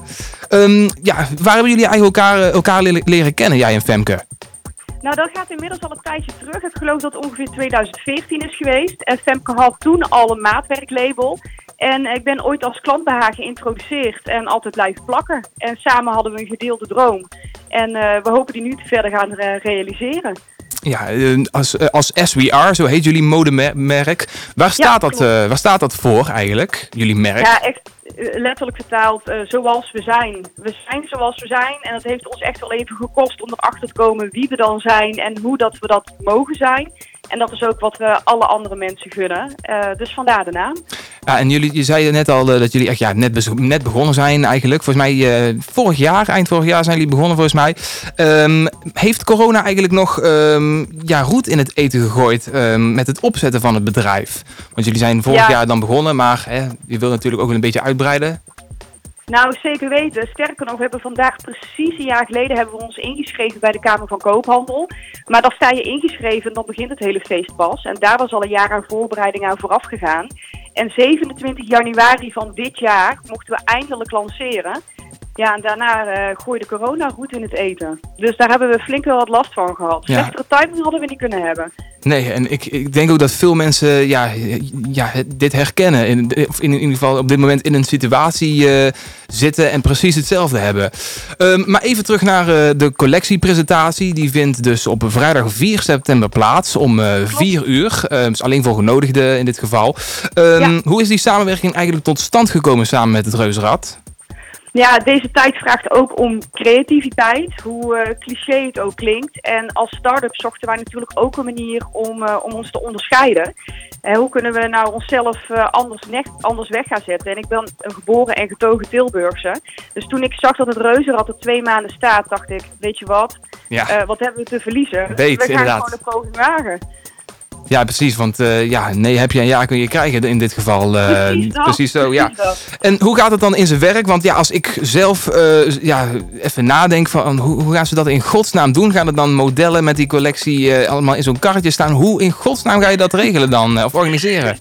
Ehm, ja, waar hebben jullie eigenlijk elkaar, eh, elkaar leren, leren kennen, jij en Femke? Nou, dat gaat inmiddels al een tijdje terug. Ik geloof dat het ongeveer 2014 is geweest. En Femke had toen al een maatwerklabel. En ik ben ooit als klant bij haar geïntroduceerd en altijd blijven plakken. En samen hadden we een gedeelde droom. En eh, we hopen die nu te verder gaan eh, realiseren. Ja, eh, als, eh, als SWR, zo heet jullie modemerk. Waar staat, dat, eh, waar staat dat voor eigenlijk, jullie merk? Ja, echt letterlijk vertaald, zoals we zijn. We zijn zoals we zijn en dat heeft ons echt wel even gekost om erachter te komen wie we dan zijn en hoe dat we dat mogen zijn. En dat is ook wat we alle andere mensen gunnen. Eh, dus vandaar de naam. Ja, en jullie, je zei net al eh, dat jullie echt ja, net, net begonnen zijn eigenlijk. Volgens mij eh, vorig jaar, eind vorig jaar zijn jullie begonnen volgens mij. Ehm, heeft corona eigenlijk nog ehm, ja, roet in het eten gegooid ehm, met het opzetten van het bedrijf? Want jullie zijn vorig Ja. jaar dan begonnen, maar hè, je wil natuurlijk ook een beetje uitbreiden. Nou, zeker weten. Sterker nog, we hebben vandaag precies een jaar geleden hebben we ons ingeschreven bij de Kamer van Koophandel. Maar dan sta je ingeschreven en dan begint het hele feest pas. En daar was al een jaar aan voorbereiding aan vooraf gegaan. En 27 januari van dit jaar mochten we eindelijk lanceren. Ja, en daarna eh gooide corona goed in het eten. Dus daar hebben we flink wel wat last van gehad. Ja. Slechtere timing hadden we niet kunnen hebben. Nee, en ik, ik denk ook dat veel mensen ja, ja, dit herkennen. In, of in, ieder geval op dit moment in een situatie eh, zitten en precies hetzelfde hebben. Ehm, maar even terug naar eh, de collectiepresentatie. Die vindt dus op vrijdag 4 september plaats om eh 4 uur. Dus alleen voor genodigden in dit geval. Ehm, Hoe is die samenwerking eigenlijk tot stand gekomen samen met het Reuzenrad? Ja, deze tijd vraagt ook om creativiteit, hoe eh, cliché het ook klinkt. En als start-up zochten wij natuurlijk ook een manier om, eh, om ons te onderscheiden. Eh, hoe kunnen we nou onszelf anders, anders weg gaan zetten? En ik ben een geboren en getogen Tilburgse. Dus toen ik zag dat het reuzenrad er twee maanden staat, dacht ik, weet je wat? Ja. Wat hebben we te verliezen? Weet, we gaan inderdaad. gewoon een poging wagen. Ja, precies. Want eh, ja, nee heb je en ja kun je krijgen in dit geval. eh, Precies dat, precies zo, ja. dat. En hoe gaat het dan in zijn werk? Want ja, als ik zelf eh, ja, even nadenk van hoe, hoe gaan ze dat in godsnaam doen? Gaan er dan modellen met die collectie allemaal in zo'n karretje staan? Hoe in godsnaam ga je dat regelen dan? of organiseren?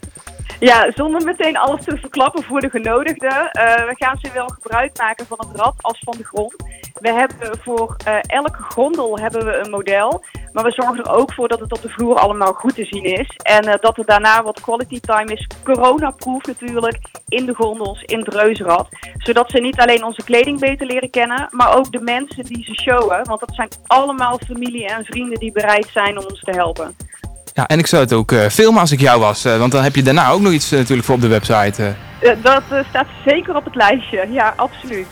Ja, zonder meteen alles te verklappen voor de genodigden. eh, we gaan ze wel gebruik maken van het rad als van de grond. We hebben voor eh, elke gondel hebben we een model. Maar we zorgen er ook voor dat het op de vloer allemaal goed te zien is. En eh, dat er daarna wat quality time is. Corona-proof natuurlijk. In de gondels, in het reuzenrad. Zodat ze niet alleen onze kleding beter leren kennen. Maar ook de mensen die ze showen. Want dat zijn allemaal familie en vrienden die bereid zijn om ons te helpen. Ja, en ik zou het ook eh, filmen als ik jou was. eh, want dan heb je daarna ook nog iets eh, natuurlijk voor op de website. dat staat zeker op het lijstje. Ja, absoluut.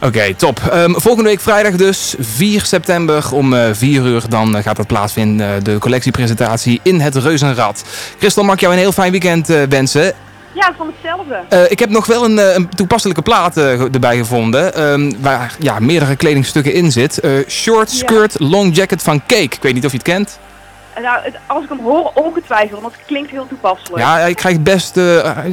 Oké, top. Ehm, volgende week vrijdag dus, 4 september om eh 4 uur. Dan gaat dat plaatsvinden, de collectiepresentatie in het Reuzenrad. Christel, mag ik jou een heel fijn weekend wensen. Ja, van hetzelfde. Ik heb nog wel een, een toepasselijke plaat erbij gevonden. ehm, waar ja, meerdere kledingstukken in zit. Short Ja. Skirt Long Jacket van Cake. Ik weet niet of je het kent. Nou, het- als ik hem hoor, ongetwijfeld, want het klinkt heel toepasselijk. Ja, hij krijgt best eh,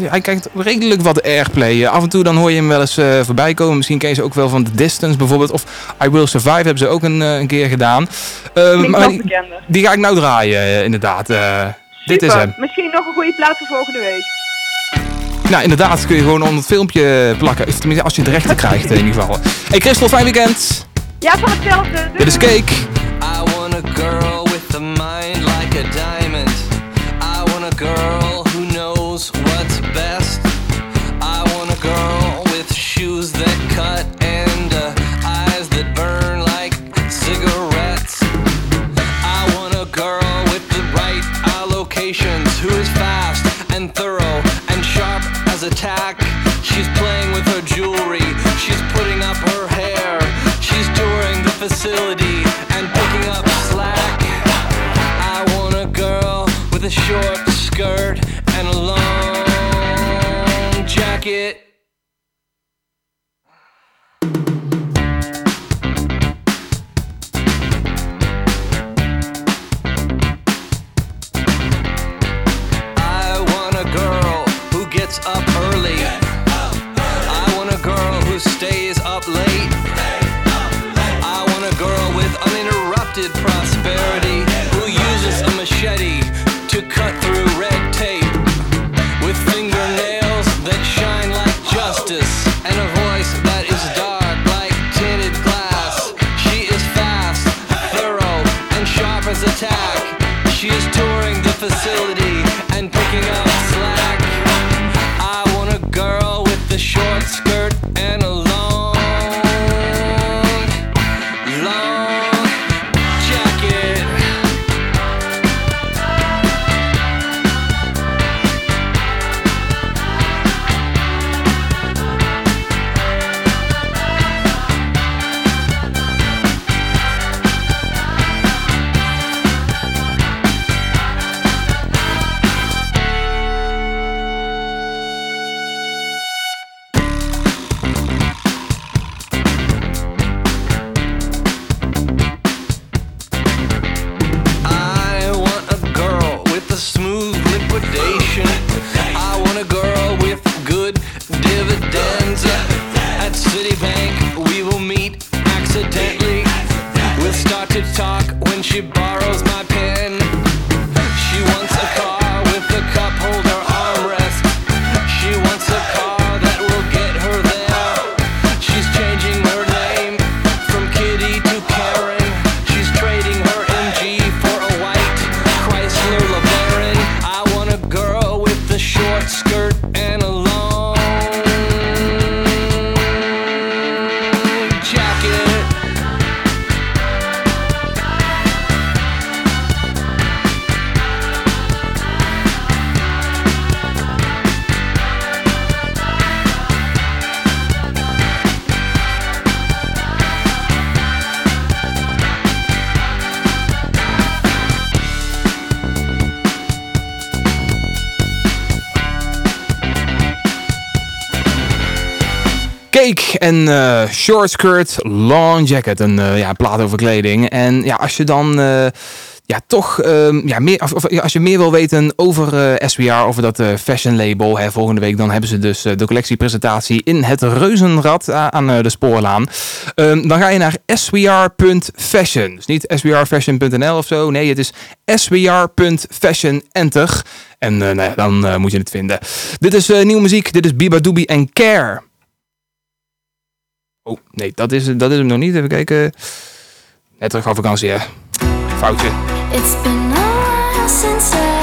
hij- krijgt redelijk wat airplay. Af en toe dan hoor je hem wel eens eh, voorbij komen. Misschien ken je ze ook wel van The Distance bijvoorbeeld. Of I Will Survive hebben ze ook een, eh, een keer gedaan. Maar die, ga ik nou draaien, inderdaad. Eh, dit is Super. hem. Misschien nog een goede plaats voor volgende week. Nou, inderdaad kun je gewoon onder het filmpje plakken. Tenminste, als je het rechten krijgt in ieder geval. Hey Christel, fijn weekend. Ja, van hetzelfde. Dit is Cake. market. picking up. En uh, short skirt, long jacket. Een uh, ja, plaat. En ja, als je dan... Eh, ja, toch, ehm, ja, meer, of, als je meer wil weten over SWR, over dat fashion label, hè, volgende week dan hebben ze dus de collectiepresentatie in het Reuzenrad aan de Spoorlaan. Um, dan ga je naar swr.fashion. Dus niet swrfashion.nl of zo, nee, het is swr.fashion enter. En nou ja, dan moet je het vinden. Dit is nieuwe muziek, dit is Biba Doobie en Care. Oh, nee, dat is, dat is hem nog niet. Even kijken. Net terug van vakantie, hè. Foutje. It's been a since I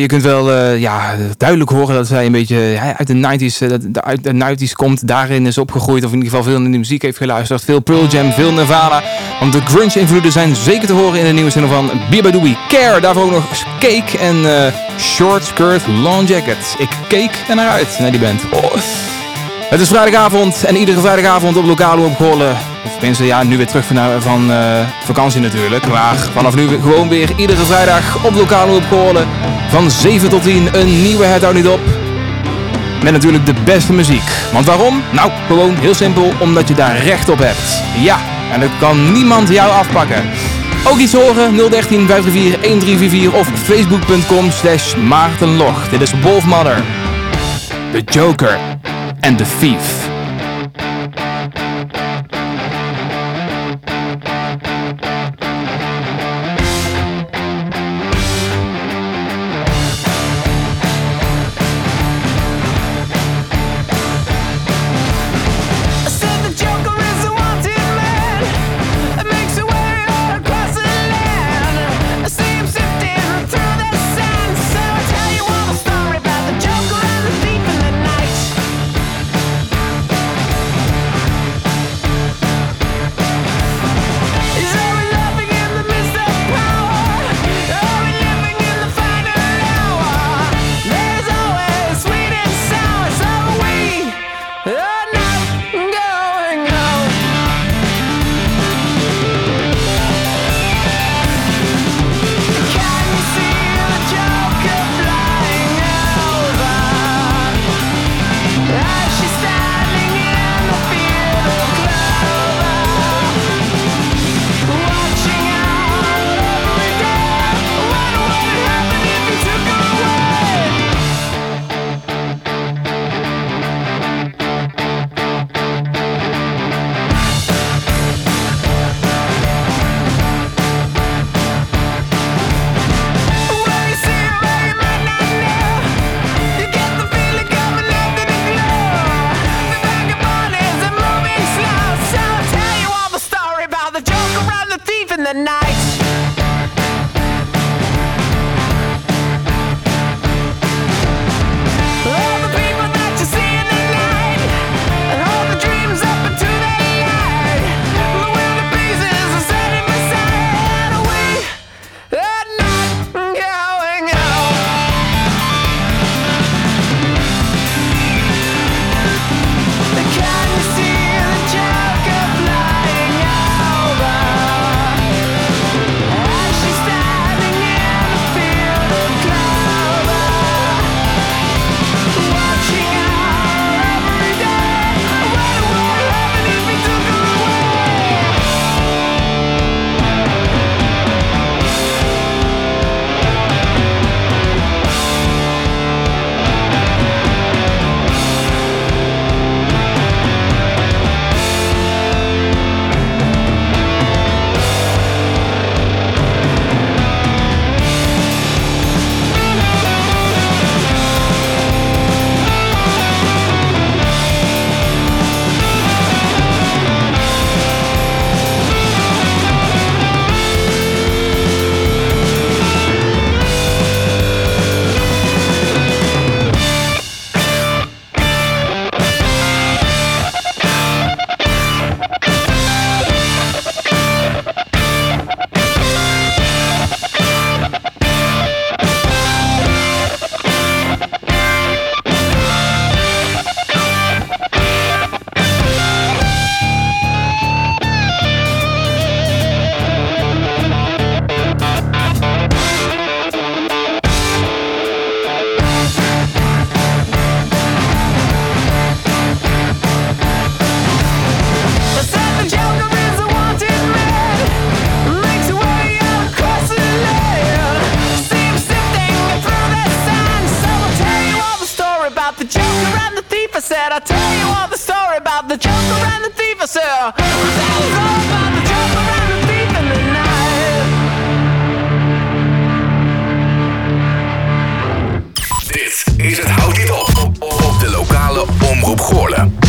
Je kunt wel eh, ja, duidelijk horen dat zij een beetje uit de 90s, eh, uit de 90s komt. Daarin is opgegroeid, of in ieder geval veel naar de muziek heeft geluisterd. Veel Pearl Jam, veel Nirvana. Want de grunge invloeden zijn zeker te horen in de nieuwe single van Biba. Care, daarvoor ook nog Cake en eh, Short Skirt Long Jacket. Ik keek er naar uit, naar die band. Het is vrijdagavond en iedere vrijdagavond op lokale op Goorlen. Of tenminste, ja, nu weer terug van, van vakantie natuurlijk. Maar vanaf nu gewoon weer iedere vrijdag op lokale op Goorlen. Van 7 tot 10 een nieuwe Het Niet Op. Met natuurlijk de beste muziek. Want waarom? Nou, gewoon heel simpel, omdat je daar recht op hebt. Ja, en dat kan niemand jou afpakken. Ook iets horen, 013 534 1344 of facebook.com slash maartenlog. Dit is Wolf Mother, The Joker en The Thief. Is het Houd Niet Op. Op de lokale Omroep Goorlen.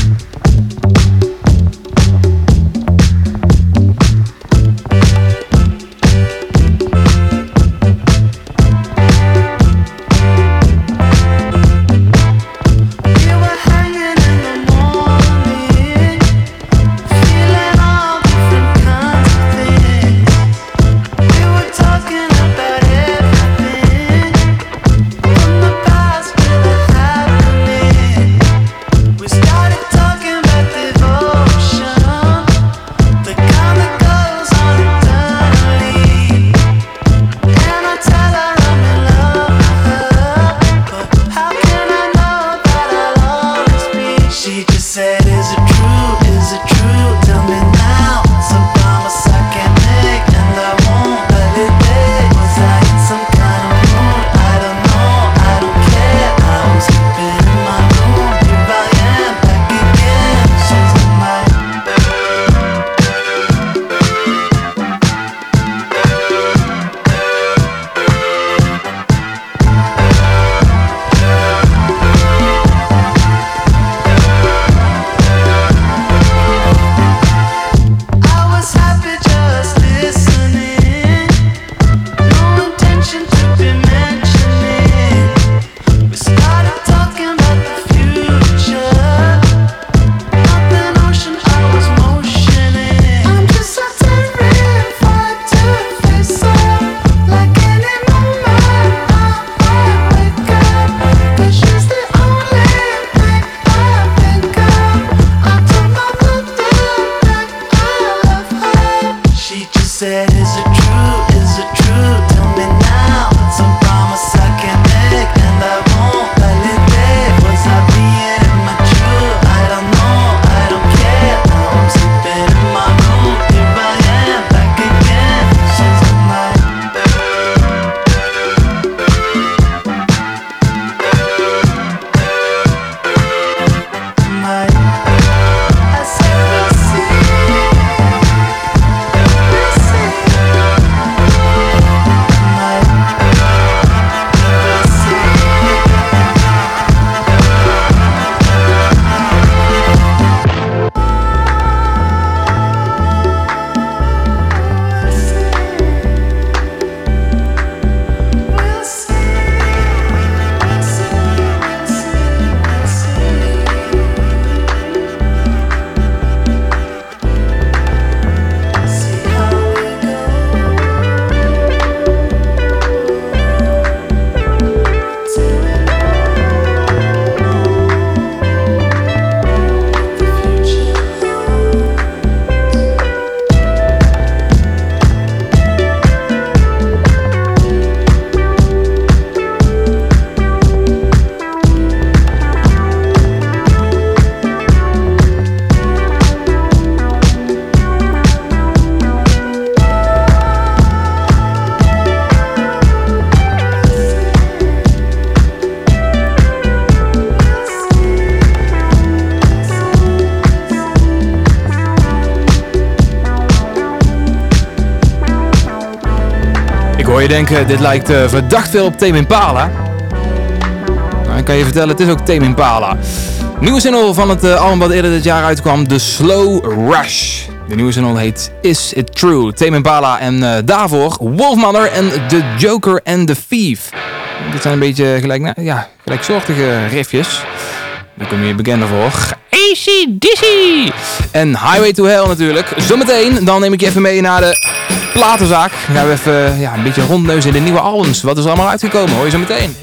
Dit lijkt eh, verdacht veel op Tame Impala? Nou, ik kan je vertellen, het is ook Tame Impala. Nieuwe single van het eh, album wat eerder dit jaar uitkwam, The Slow Rush. De nieuwe single heet Is It True? Tame Impala en eh, daarvoor Wolfmother en The Joker and the Thief. Dit zijn een beetje gelijk, nou, ja, gelijksoortige riffjes. Daar kom je bekender voor. ACDC! En Highway to Hell natuurlijk. Zometeen, dan neem ik je even mee naar de platenzaak. Gaan we even ja, een beetje rondneuzen in de nieuwe albums. Wat is er allemaal uitgekomen, hoor zo meteen.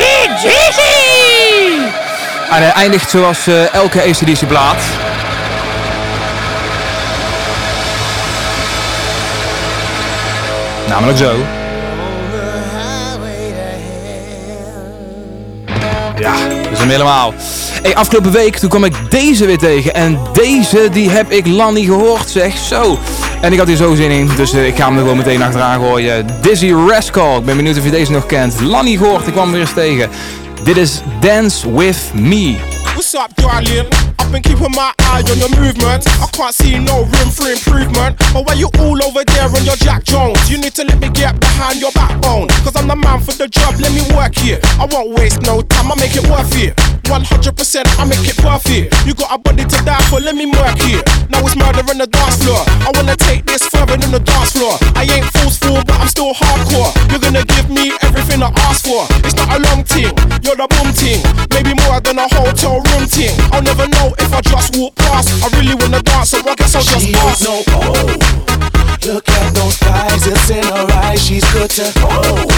ACDC! En hij eindigt zoals eh, elke ACDC plaat. Namelijk zo. Ja, dat is hem helemaal. Hey, afgelopen week toen kwam ik deze weer tegen. En deze die heb ik lang niet gehoord, zeg. Zo. En ik had hier zo zin in, dus eh, ik ga hem er gewoon meteen achteraan gooien. Dizzy Rascal. Ik ben benieuwd of je deze nog kent. Lang niet gehoord, ik kwam weer eens tegen. Dit is Dance With Me. What's up, been keeping my eye on your movement. I can't see no room for improvement. But why you all over there on your Jack Jones? You need to let me get behind your backbone. Cause I'm the man for the job, let me work here. I won't waste no time, I make it worth it. 100% I make it perfect. You got a body to die for, let me work here. Now it's murder on the dance floor. I wanna take this further than the dance floor. I ain't forceful, but I'm still hardcore. You're gonna give me everything I ask for. It's not a long thing, you're the boom ting. Maybe more than a hotel room ting. I'll never know if I just walk past. I really wanna dance, so I guess I'll just She pass. no oh. Look at those thighs, it's in her eyes. She's good to oh.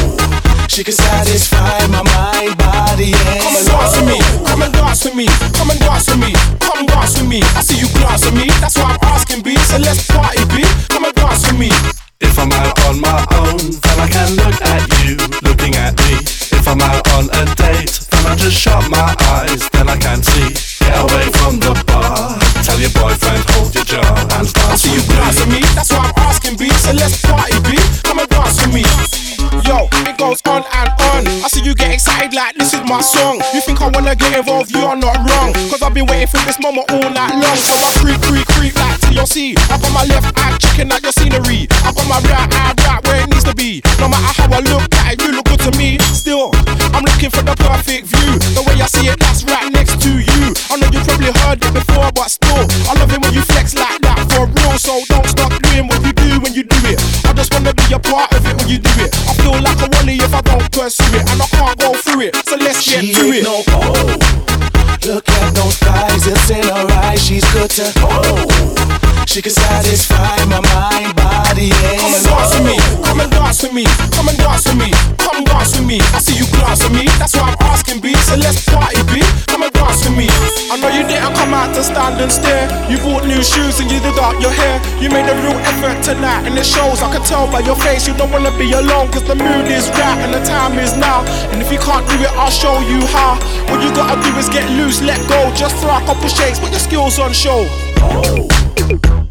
She can satisfy my mind, body, and Come and dance with me, come and dance with me, come and dance with me, come dance with me. I see you glance at me, that's why I'm asking B. So let's party B, come and dance with me. If I'm out on my own, then I can look at you looking at me. If I'm out on a date, then I just shut my eyes, then I can see away from the bar. Tell your boyfriend, hold your jaw and dance so you dance with me, that's why I'm asking B. So let's party B, come and dance with me. Yo, it goes on and on. I see you get excited like this is my song. You think I wanna get involved, you are not wrong. Cause I've been waiting for this moment all night long. So I creep, creep, creep like to your sea. I on my left eye, checking out your scenery. I on my right eye, right where it needs to be. No matter how I look at it, you look good to me. Still, I'm looking for the perfect view. The way I see it, that's right next to you. I know you probably heard it before, but still, I love it when you flex like that for real. So don't stop doing what you do when you do it. I just wanna be a part of it when you do it. I feel like a wally if I don't pursue it, and I can't go through it. So let's get to it. no oh. Look at those thighs, it's in her eyes. She's good to oh. She can satisfy my mind, body, and Come and dance with me, come and dance with me, come and dance with me, come dance with me. I see you glance at me, that's why I'm asking B. So let's party B, come and dance with me. I know you didn't come out to stand and stare. You bought new shoes and you did up your hair. You made a real effort tonight, and it shows. I can tell by your face you don't wanna be alone, cause the mood is right and the time is now. And if you can't do it, I'll show you how. What you gotta do is get loose, let go, just throw a couple shakes, put your skills on show. If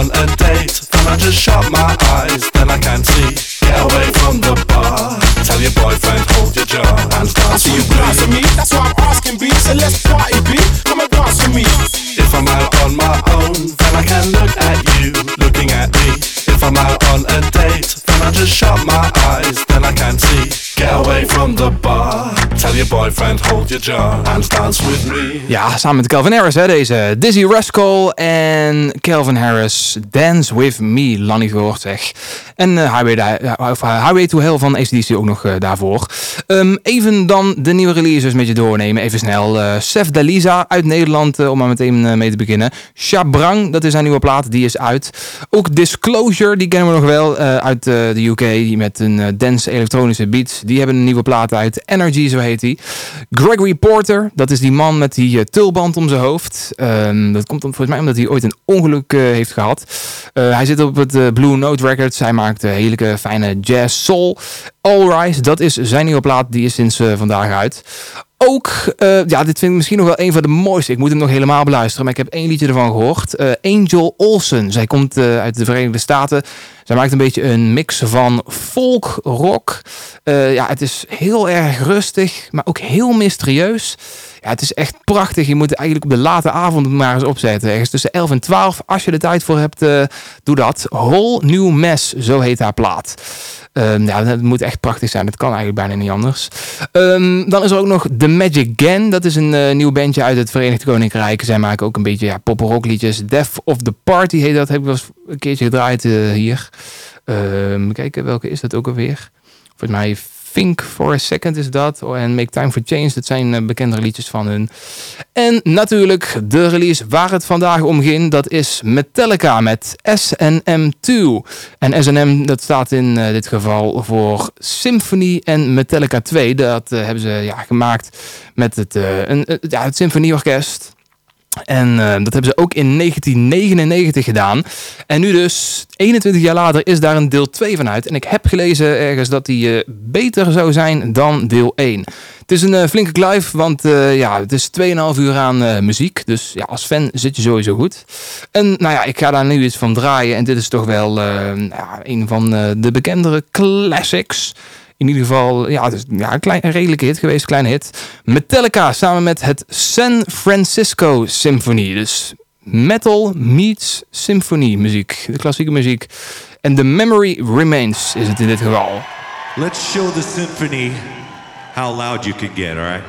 on a date, then I just shut my eyes, then I can't see. Get away from the bar. Tell your boyfriend, hold your jaw and dance see you with me, that's why I'm asking B. So let's party B, come and dance with me. If I'm out on my own, then I can look at you looking at me. If I'm out on a date, then I just shut my eyes, then I can't see. Get away from the bar. Tell your boyfriend, hold your jaw and dance with me. Ja, samen met Calvin Harris, hè, deze Dizzy Rascal en Calvin Harris. Dance With Me, lang niet gehoord zeg. En eh, Highway, Di- of, eh, Highway to Hell van ACDC ook nog eh, daarvoor. Ehm, even dan de nieuwe releases met je doornemen, even snel. Eh Sef Dalisa uit Nederland, eh, om maar meteen eh, mee te beginnen. Shabrang, dat is zijn nieuwe plaat, die is uit. Ook Disclosure, die kennen we nog wel eh, uit eh, de UK, die met een eh, dance elektronische beat. Die hebben een nieuwe plaat uit, Energy zo heet Gregory Porter, dat is die man met die eh, tulband om zijn hoofd. Ehm, dat komt om, volgens mij omdat hij ooit een ongeluk eh, heeft gehad. Eh, hij zit op het Blue Note Records. Hij maakt hele fijne jazz soul. All Rise, dat is zijn nieuwe plaat. Die is sinds vandaag uit. Ook, eh, ja, dit vind ik misschien nog wel een van de mooiste. Ik moet hem nog helemaal beluisteren, maar ik heb één liedje ervan gehoord. Eh, Angel Olsen. Zij komt eh, uit de Verenigde Staten. Zij maakt een beetje een mix van folk, rock. Ja, het is heel erg rustig, maar ook heel mysterieus. Ja, het is echt prachtig. Je moet eigenlijk op de late avond maar eens opzetten. Ergens tussen 11 en 12. Als je er tijd voor hebt, eh, doe dat. Whole New Mess, zo heet haar plaat. Ehm, ja, het moet echt prachtig zijn. Dat kan eigenlijk bijna niet anders. Ehm, dan is er ook nog The Magic Gan. Dat is een eh, nieuw bandje uit het Verenigd Koninkrijk. Zij maken ook een beetje ja, pop-rock liedjes. Death of the Party heet dat. Heb ik wel eens een keertje gedraaid eh, hier. Ehm kijken, welke is dat ook alweer? Volgens mij Think for a Second is dat. En Make Time for Change. Dat zijn eh, bekendere liedjes van hun. En natuurlijk de release waar het vandaag om ging. Dat is Metallica met SNM2. En SNM dat staat in eh, dit geval voor Symphony en Metallica 2. Dat eh, hebben ze ja, gemaakt met het, een, ja, het Symfonieorkest. En eh, dat hebben ze ook in 1999 gedaan. En nu dus, 21 jaar later, is daar een deel 2 van uit. En ik heb gelezen ergens dat die eh, beter zou zijn dan deel 1. Het is een eh, flinke kluif, want ja, het is 2,5 uur aan muziek. Dus ja, als fan zit je sowieso goed. En nou ja, ik ga daar nu iets van draaien. En dit is toch wel ja, een van de bekendere classics. In ieder geval, ja, ja, een, klein, redelijke hit geweest, kleine hit. Metallica samen met het San Francisco Symphony. Dus metal meets symphony muziek, de klassieke muziek. En The Memory Remains is het in dit geval. Let's show the symphony how loud you can get, all right?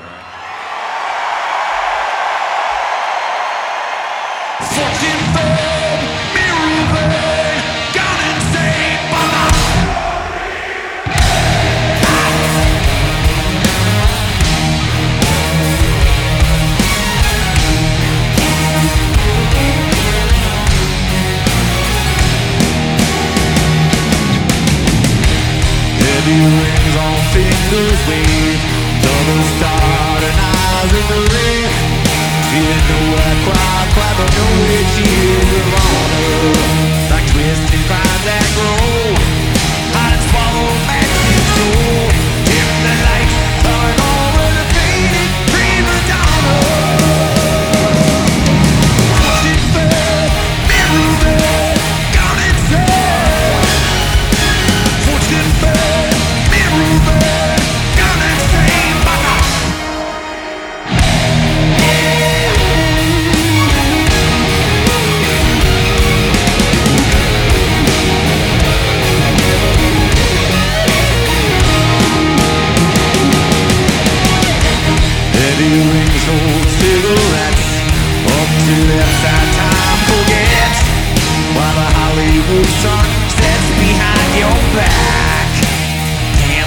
starting eyes in the rain Didn't know quite, quite, but know it's you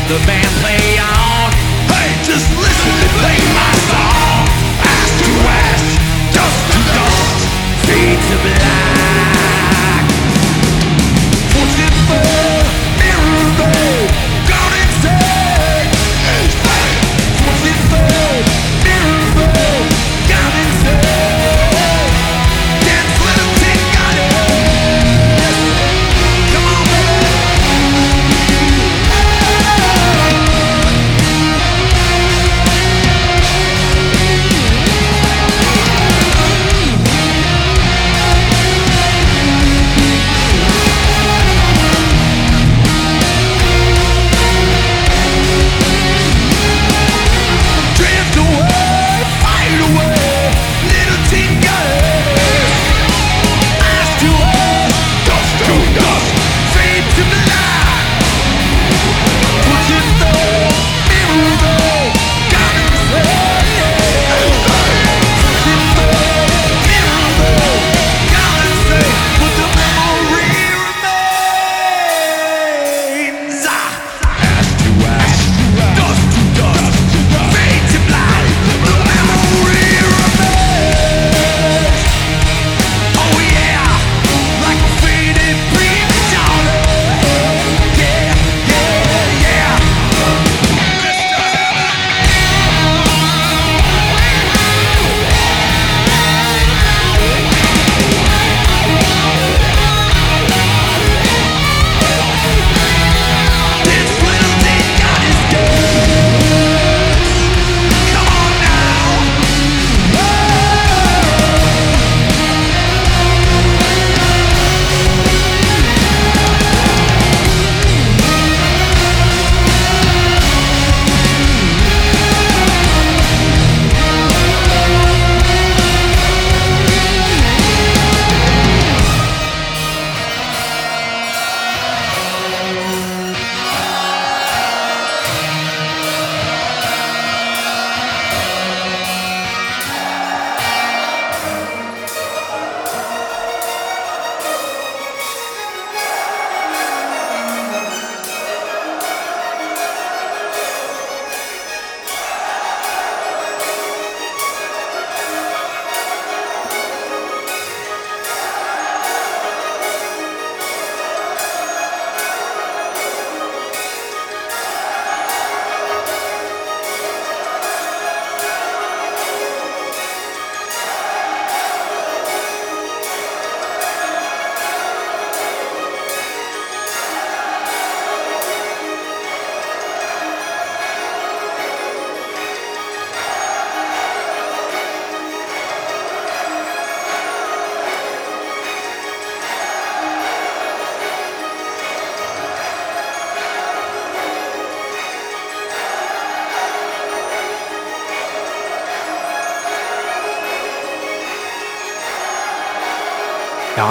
the band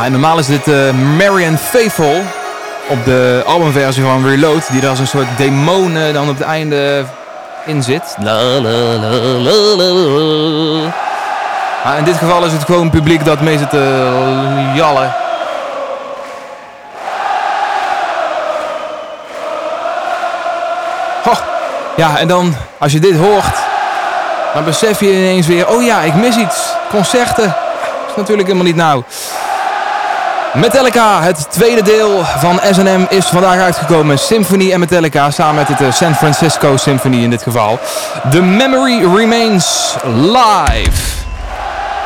Ja, en normaal is dit eh Marian Faithful op de albumversie van Reload, die er als een soort demon eh, dan op het einde in zit. La, la, la, la, la, la. Maar in dit geval is het gewoon publiek dat mee zit te jallen. Ho, ja, en dan als je dit hoort, dan besef je ineens weer, oh ja, ik mis iets. Concerten, is natuurlijk helemaal niet nou. Metallica, het tweede deel van S&M is vandaag uitgekomen. Symphony en Metallica samen met het eh, San Francisco Symphony in dit geval. The Memory Remains Live.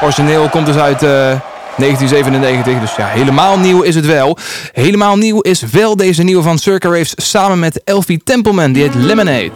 Origineel komt dus uit eh, 1997, dus ja, helemaal nieuw is het wel. Helemaal nieuw is wel deze nieuwe van Circa Raves samen met Elfie Templeman, die heet Lemonade.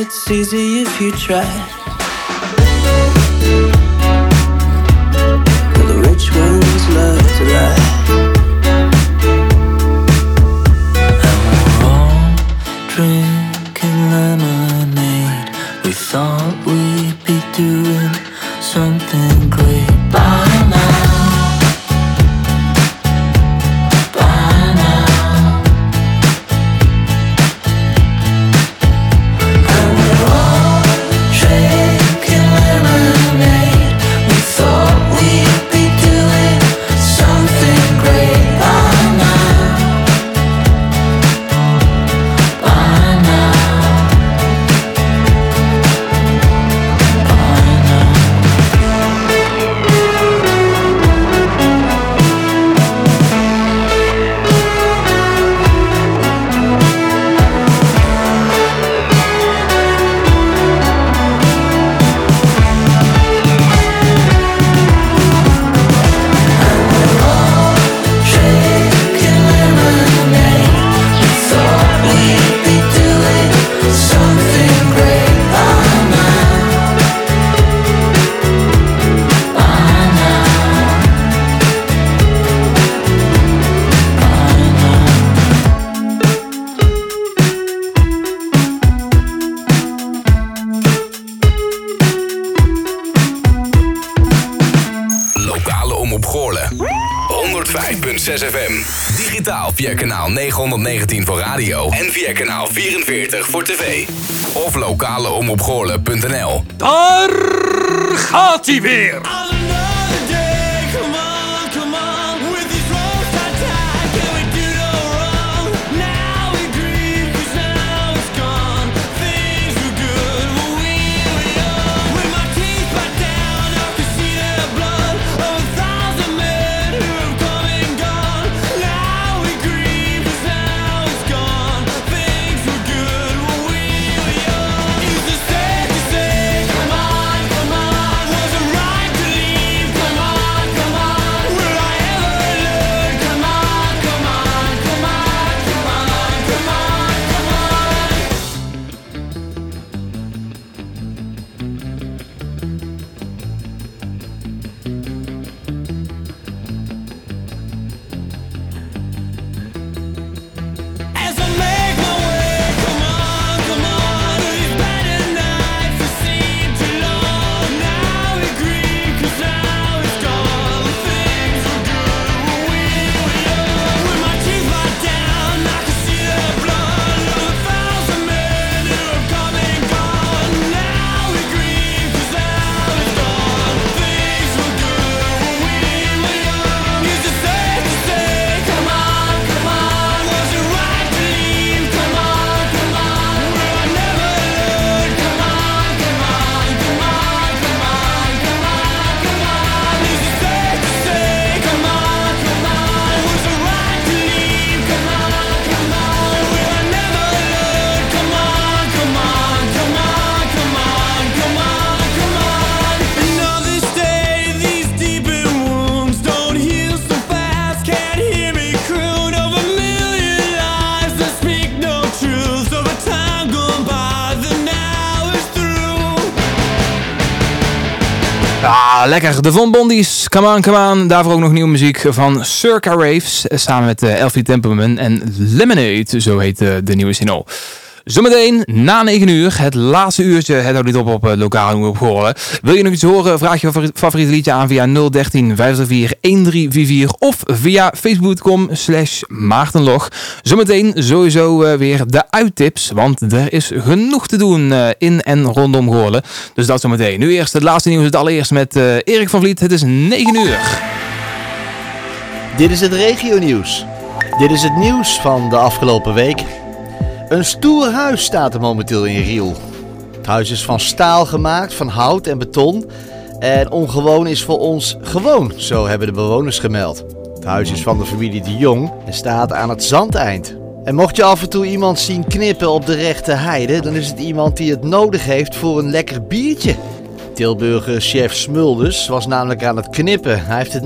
it's easy if you try. via kanaal 919 voor radio en via kanaal 44 voor tv. Of lokaleomopgoorlen.nl Daar gaat hij weer! De Von Bondies, come on, come on. Daarvoor ook nog nieuwe muziek van Circa Raves. eh, Samen met eh, Elfie Templeman en Lemonade, zo heet eh, de nieuwe single. Zometeen na 9 uur, het laatste uurtje, het houdt niet op op lokaal hoe op Goorlen. Wil je nog iets horen, vraag je favori- favoriete liedje aan via 013 504 1344 of via facebook.com slash maartenlog. Zometeen sowieso eh, weer de uittips, want er is genoeg te doen eh, in en rondom Goorlen. Dus dat zometeen. Nu eerst het laatste nieuws, het allereerst met eh, Erik van Vliet. Het is 9 uur. Dit is het regionieuws. Dit is het nieuws van de afgelopen week. Een stoer huis staat er momenteel in Riel. Het huis is van staal gemaakt, van hout en beton. En ongewoon is voor ons gewoon, zo hebben de bewoners gemeld. Het huis is van de familie de Jong en staat aan het zandeind. En mocht je af en toe iemand zien knippen op de rechte heide, dan is het iemand die het nodig heeft voor een lekker biertje. Tilburger chef Smulders was namelijk aan het knippen. Hij heeft het